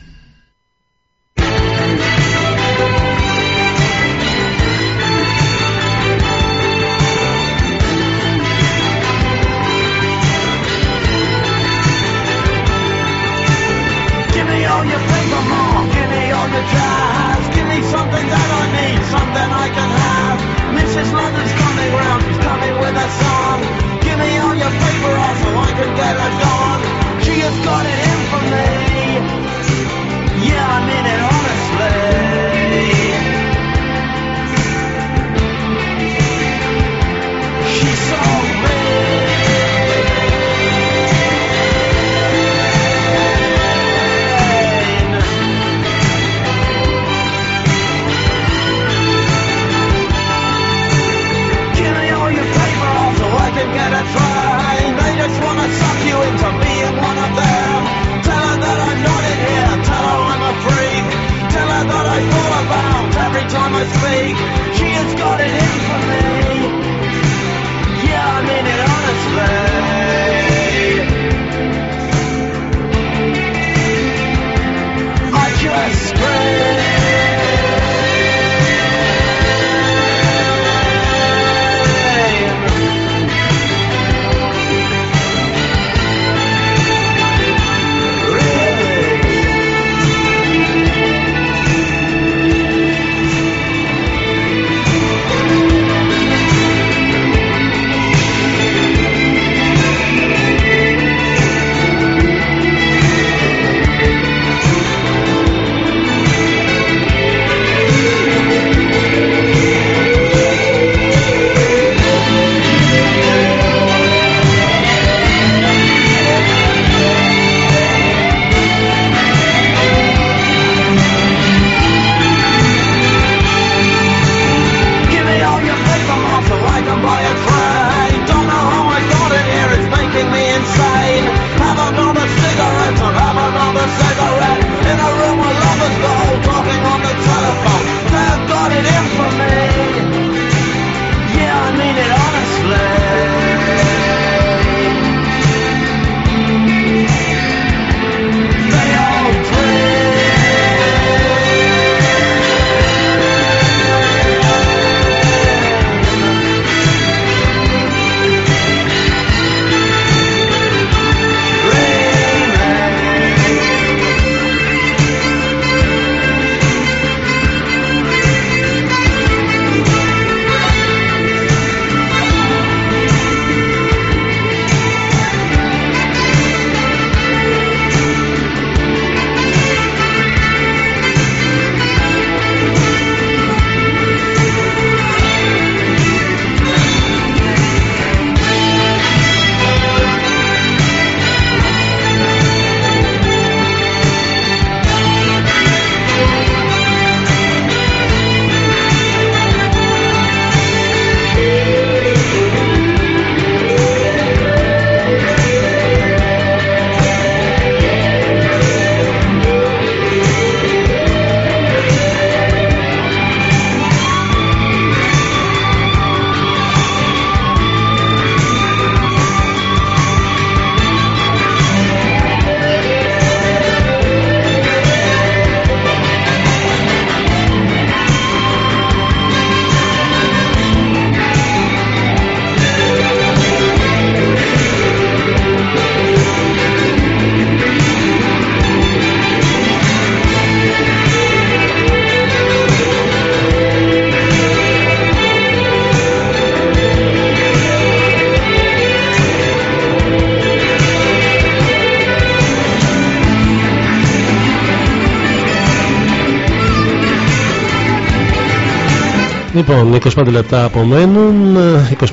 Λοιπόν, 25 λεπτά απομένουν,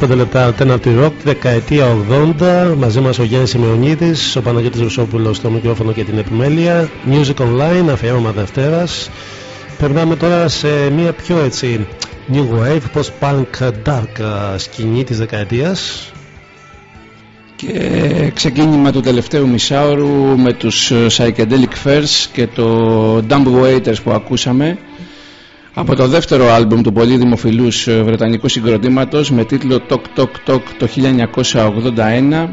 25 λεπτά Alternative Rock, δεκαετία 80, μαζί μας ο Γιάννης Σημεωνίδης, ο Παναγιώτης Ρουσόπουλος στο μικρόφωνο και την επιμέλεια, Music Online, αφιέρωμα Δευτέρας. Περνάμε τώρα σε μια πιο έτσι New Wave, post-punk dark σκηνή της δεκαετίας, και ξεκίνημα του τελευταίου μισάωρου με τους ε, Psychedelic Fairs και το Dumbwaiters που ακούσαμε από το δεύτερο άλμπουμ του πολύ δημοφιλούς ε, βρετανικού συγκροτήματος με τίτλο Talk Talk Talk το 1981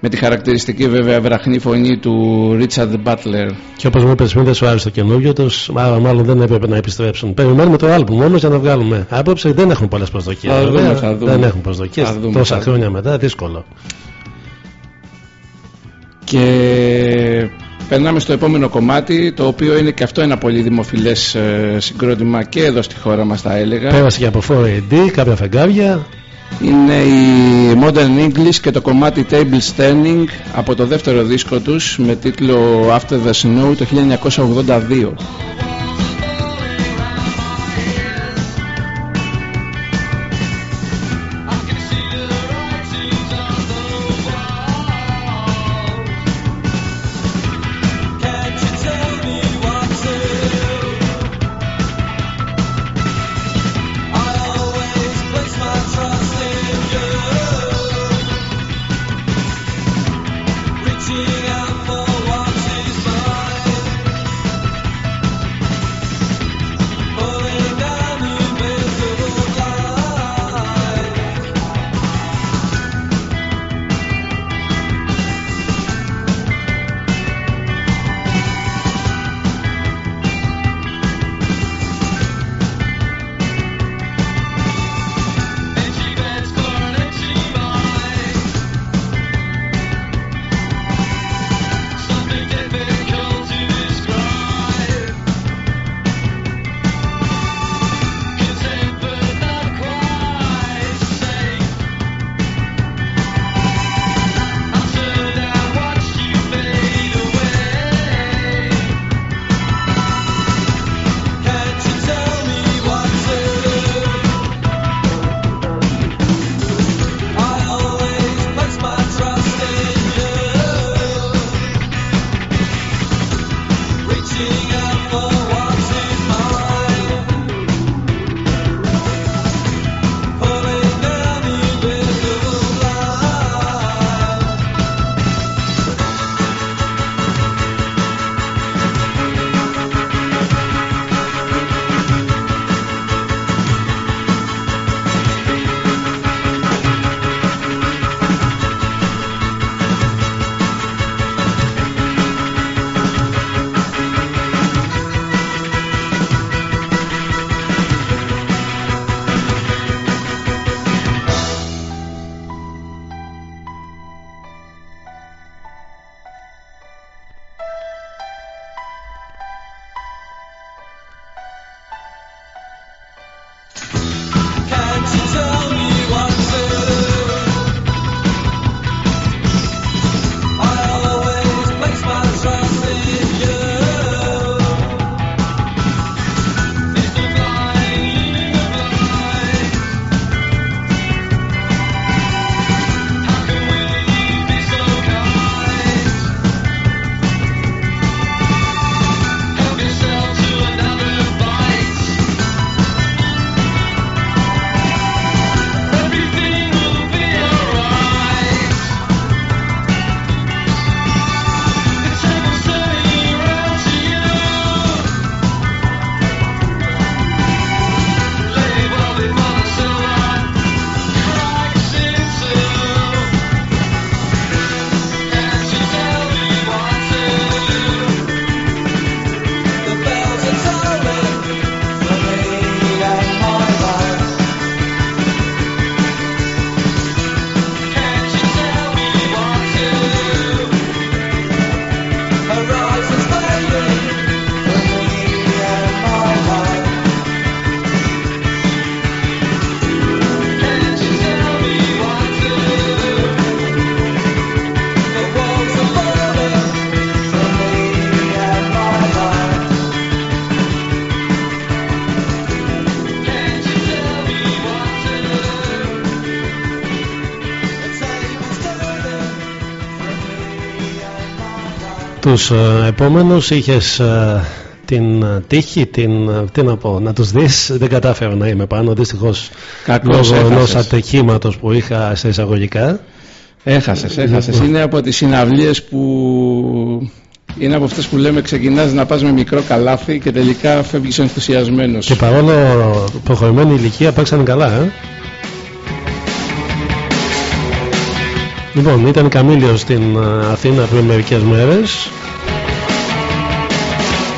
με τη χαρακτηριστική βέβαια βραχνή φωνή του Ρίτσαρντ Butler. Και όπως μου είπες, μην δεν σου άρεσε το καινούριο τους, μάλλον δεν έπρεπε να επιστρέψουν. Περιμένουμε το άλμπουμ όμως για να βγάλουμε άποψη. Δεν έχουν πολλές προσδοκίες. Δεν έχουν προσδοκίες. Τόσα χρόνια μετά δύσκολο. Και περνάμε στο επόμενο κομμάτι, το οποίο είναι και αυτό ένα πολύ δημοφιλές ε, συγκρότημα και εδώ στη χώρα μας θα έλεγα. Πέρασε και από 4AD, κάποια φεγγάρια. Είναι η Modern English και το κομμάτι Table Standing από το δεύτερο δίσκο τους με τίτλο After the Snow το 1982. Τους ε, επόμενους είχες ε, την ε, τύχη, την, ε, τι να πω, να τους δεις. Δεν κατάφερα να είμαι πάνω, δυστυχώς Κακώς λόγω ενός έχασες. ατεχήματος που είχα σε εισαγωγικά. Έχασες, έχασες. Είναι από τις συναυλίες που... Είναι από αυτές που λέμε ξεκινάς να πας με μικρό καλάθι και τελικά φεύγεις ενθουσιασμένος. Και παρόλο προχωρημένη ηλικία παίξανε καλά, ε. Λοιπόν, ήταν η Καμίλιος στην ε, Αθήνα πριν μερικές μέρες.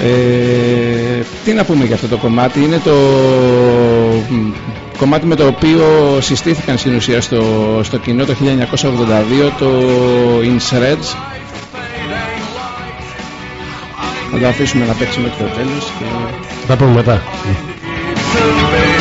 Ε, τι να πούμε για αυτό το κομμάτι, είναι το μ, κομμάτι με το οποίο συστήθηκαν στην ουσία στο, στο κοινό το 1982 το In Shreds. Θα το αφήσουμε να παίξει μέχρι το τέλος και... Θα πούμε μετά. Blissful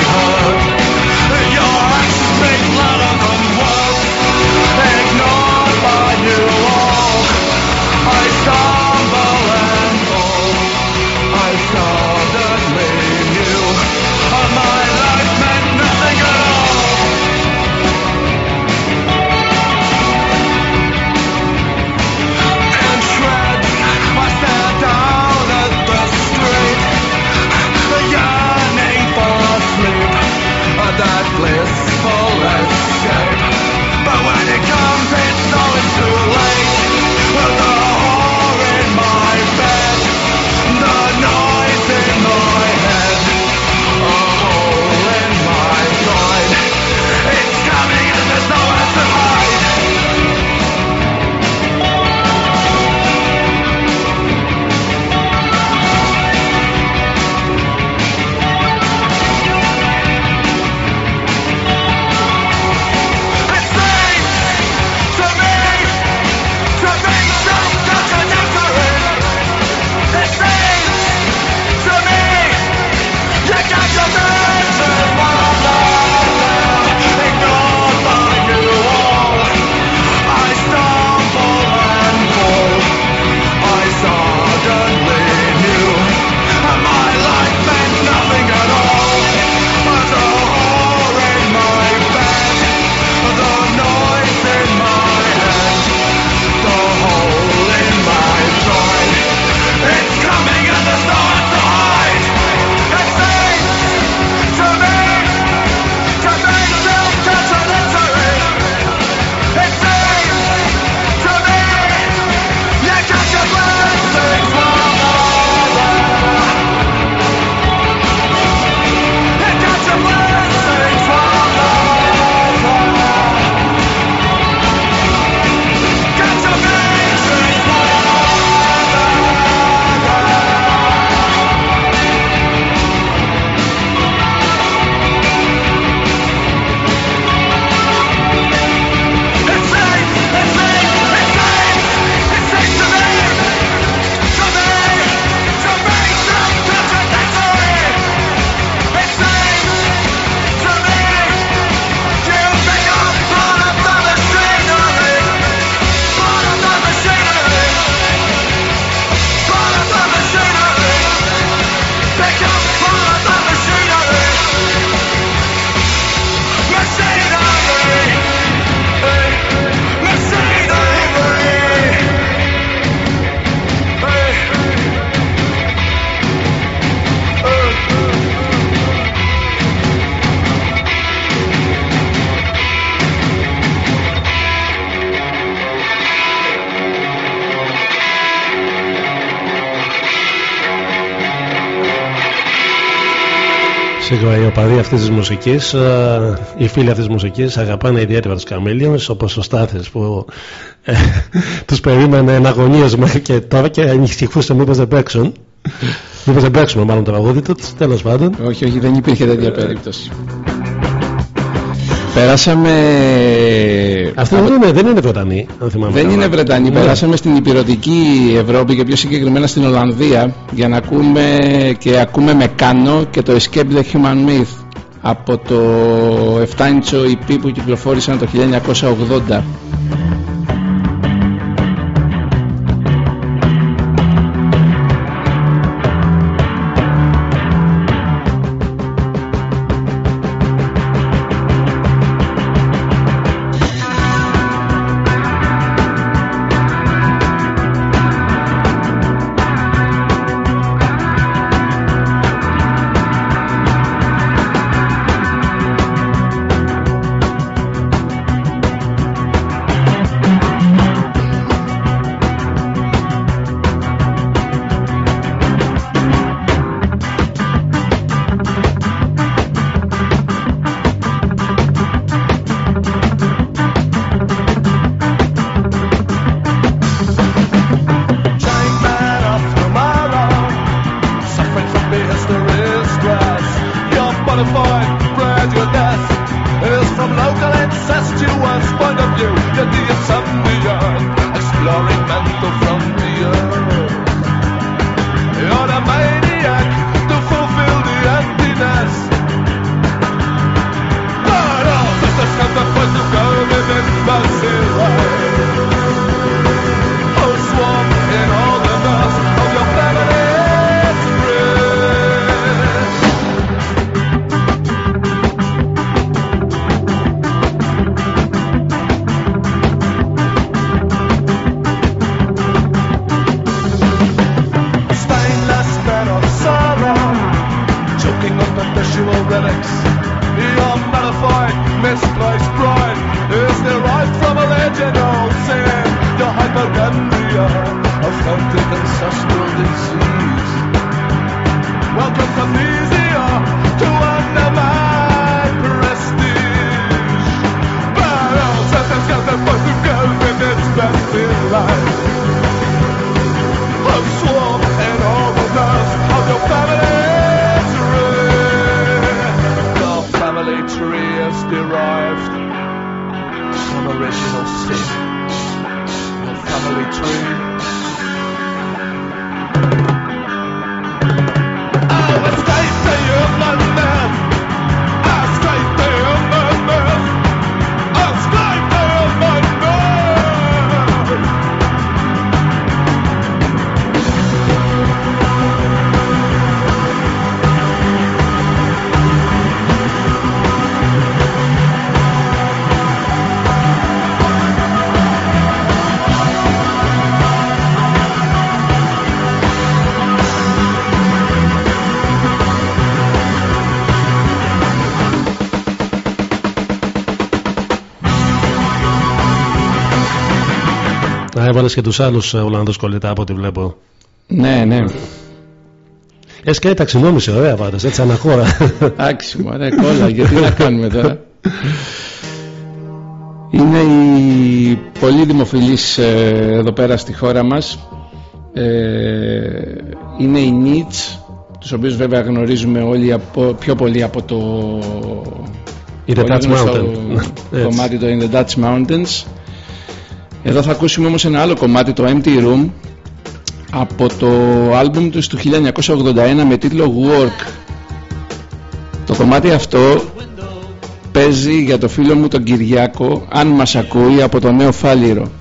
αυτή τη μουσική, οι φίλοι αυτή τη μουσική αγαπάνε ιδιαίτερα τους Καμίλιου, όπως ο Στάθη που ε, τους περίμενε εν αγωνίες μέχρι και τώρα και ανησυχούσε μήπως δεν παίξουν. μήπως δεν παίξουμε μάλλον το τραγούδι τους, τέλος πάντων. Όχι, όχι, δεν υπήρχε τέτοια περίπτωση. Περάσαμε... Αυτοί δεν είναι, δεν είναι Βρετανοί, αν θυμάμαι. Δεν καλά. είναι Βρετανοί, Ναι. περάσαμε στην υπηρετική Ευρώπη και πιο συγκεκριμένα στην Ολλανδία για να ακούμε και ακούμε με Κάνο και το Escape the Human Myth από το 7 inch EP που κυκλοφόρησαν το 1980. Και τους άλλους Ολλανδούς κολλητά από ό,τι βλέπω. Ναι, ναι. Έσκαει ταξινόμηση, ωραία πάντω, έτσι αναχώρα. Άξιμο, ωραία, κόλλα, γιατί να κάνουμε τώρα; Είναι η πολύ δημοφιλής ε, εδώ πέρα στη χώρα μας ε, είναι οι Νίτς τους οποίους βέβαια γνωρίζουμε όλοι από, πιο πολύ από το In the Dutch Mountain. κομμάτι το In the Dutch Mountains εδώ θα ακούσουμε όμως ένα άλλο κομμάτι, το Empty Room, από το άλμπουμ του του 1981 με τίτλο Work. Το κομμάτι αυτό παίζει για το φίλο μου τον Κυριάκο, αν μας ακούει, από το νέο Φάλιρο.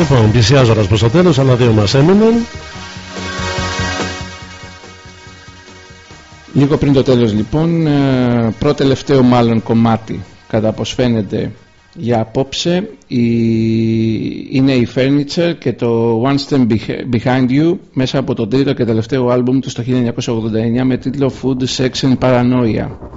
Λοιπόν, πλησιάζοντας προς το τέλος, άλλα δύο μας έμειναν. Λίγο πριν το τέλος λοιπόν, ε, πρώτο τελευταίο μάλλον κομμάτι κατά πως φαίνεται για απόψε η... είναι η Furniture και το One Step Behind You μέσα από το τρίτο και τελευταίο άλμπουμ του στο 1989 με τίτλο Food, Sex and Paranoia.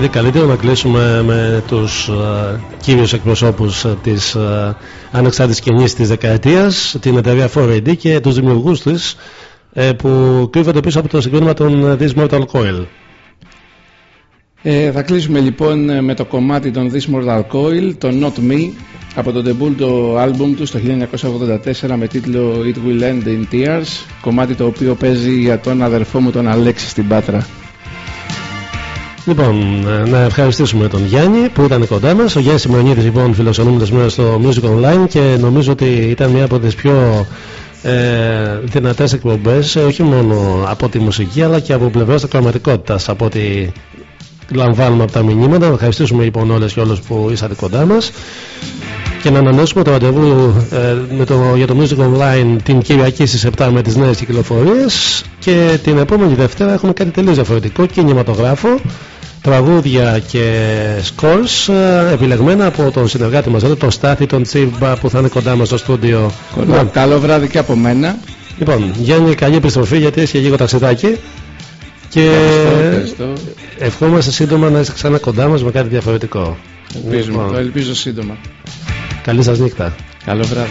Και καλύτερο να κλείσουμε με τους uh, κύριους εκπροσώπους uh, της uh, ανεξάρτητης σκηνής της δεκαετίας την εταιρεία 4AD και τους δημιουργούς της uh, που κρύβονται πίσω από το συγκρότημα των This Mortal Coil. Ε, θα κλείσουμε λοιπόν με το κομμάτι των This Mortal Coil, το Not Me από το debut το album του στο 1984 με τίτλο It Will End in Tears κομμάτι το οποίο παίζει για τον αδερφό μου τον Αλέξη στην Πάτρα. Λοιπόν, να ευχαριστήσουμε τον Γιάννη που ήταν κοντά μας. Ο Γιάννης Σιμεωνίδη, λοιπόν, φιλοξενούμενος σήμερα στο Music Online και νομίζω ότι ήταν μια από τις πιο ε, δυνατές εκπομπές, όχι μόνο από τη μουσική αλλά και από πλευράς της πραγματικότητας. Από ό,τι λαμβάνουμε από τα μηνύματα. Να ευχαριστήσουμε λοιπόν όλες και όλους που είσατε κοντά μας. και να ανανεώσουμε το ραντεβού ε, με το, για το Music Online την Κυριακή στις 7 με τις νέες κυκλοφορίες και την επόμενη Δευτέρα έχουμε κάτι τελείως διαφορετικό κινηματογράφο τραγούδια και scores ε, επιλεγμένα από τον συνεργάτη μας εδώ, τον Στάθη, τον Τσίμπα που θα είναι κοντά μας στο στούντιο. Λοιπόν, καλό βράδυ και από μένα. Λοιπόν, Γιάννη, καλή επιστροφή γιατί έχει και λίγο ταξιδάκι. Και Ευχαριστώ, ευχαριστώ. ευχόμαστε σύντομα να είσαι ξανά κοντά μας με κάτι διαφορετικό. Ελπίζουμε, Λοιπόν, το ελπίζω σύντομα. καλή σας νύχτα. Καλό βράδυ.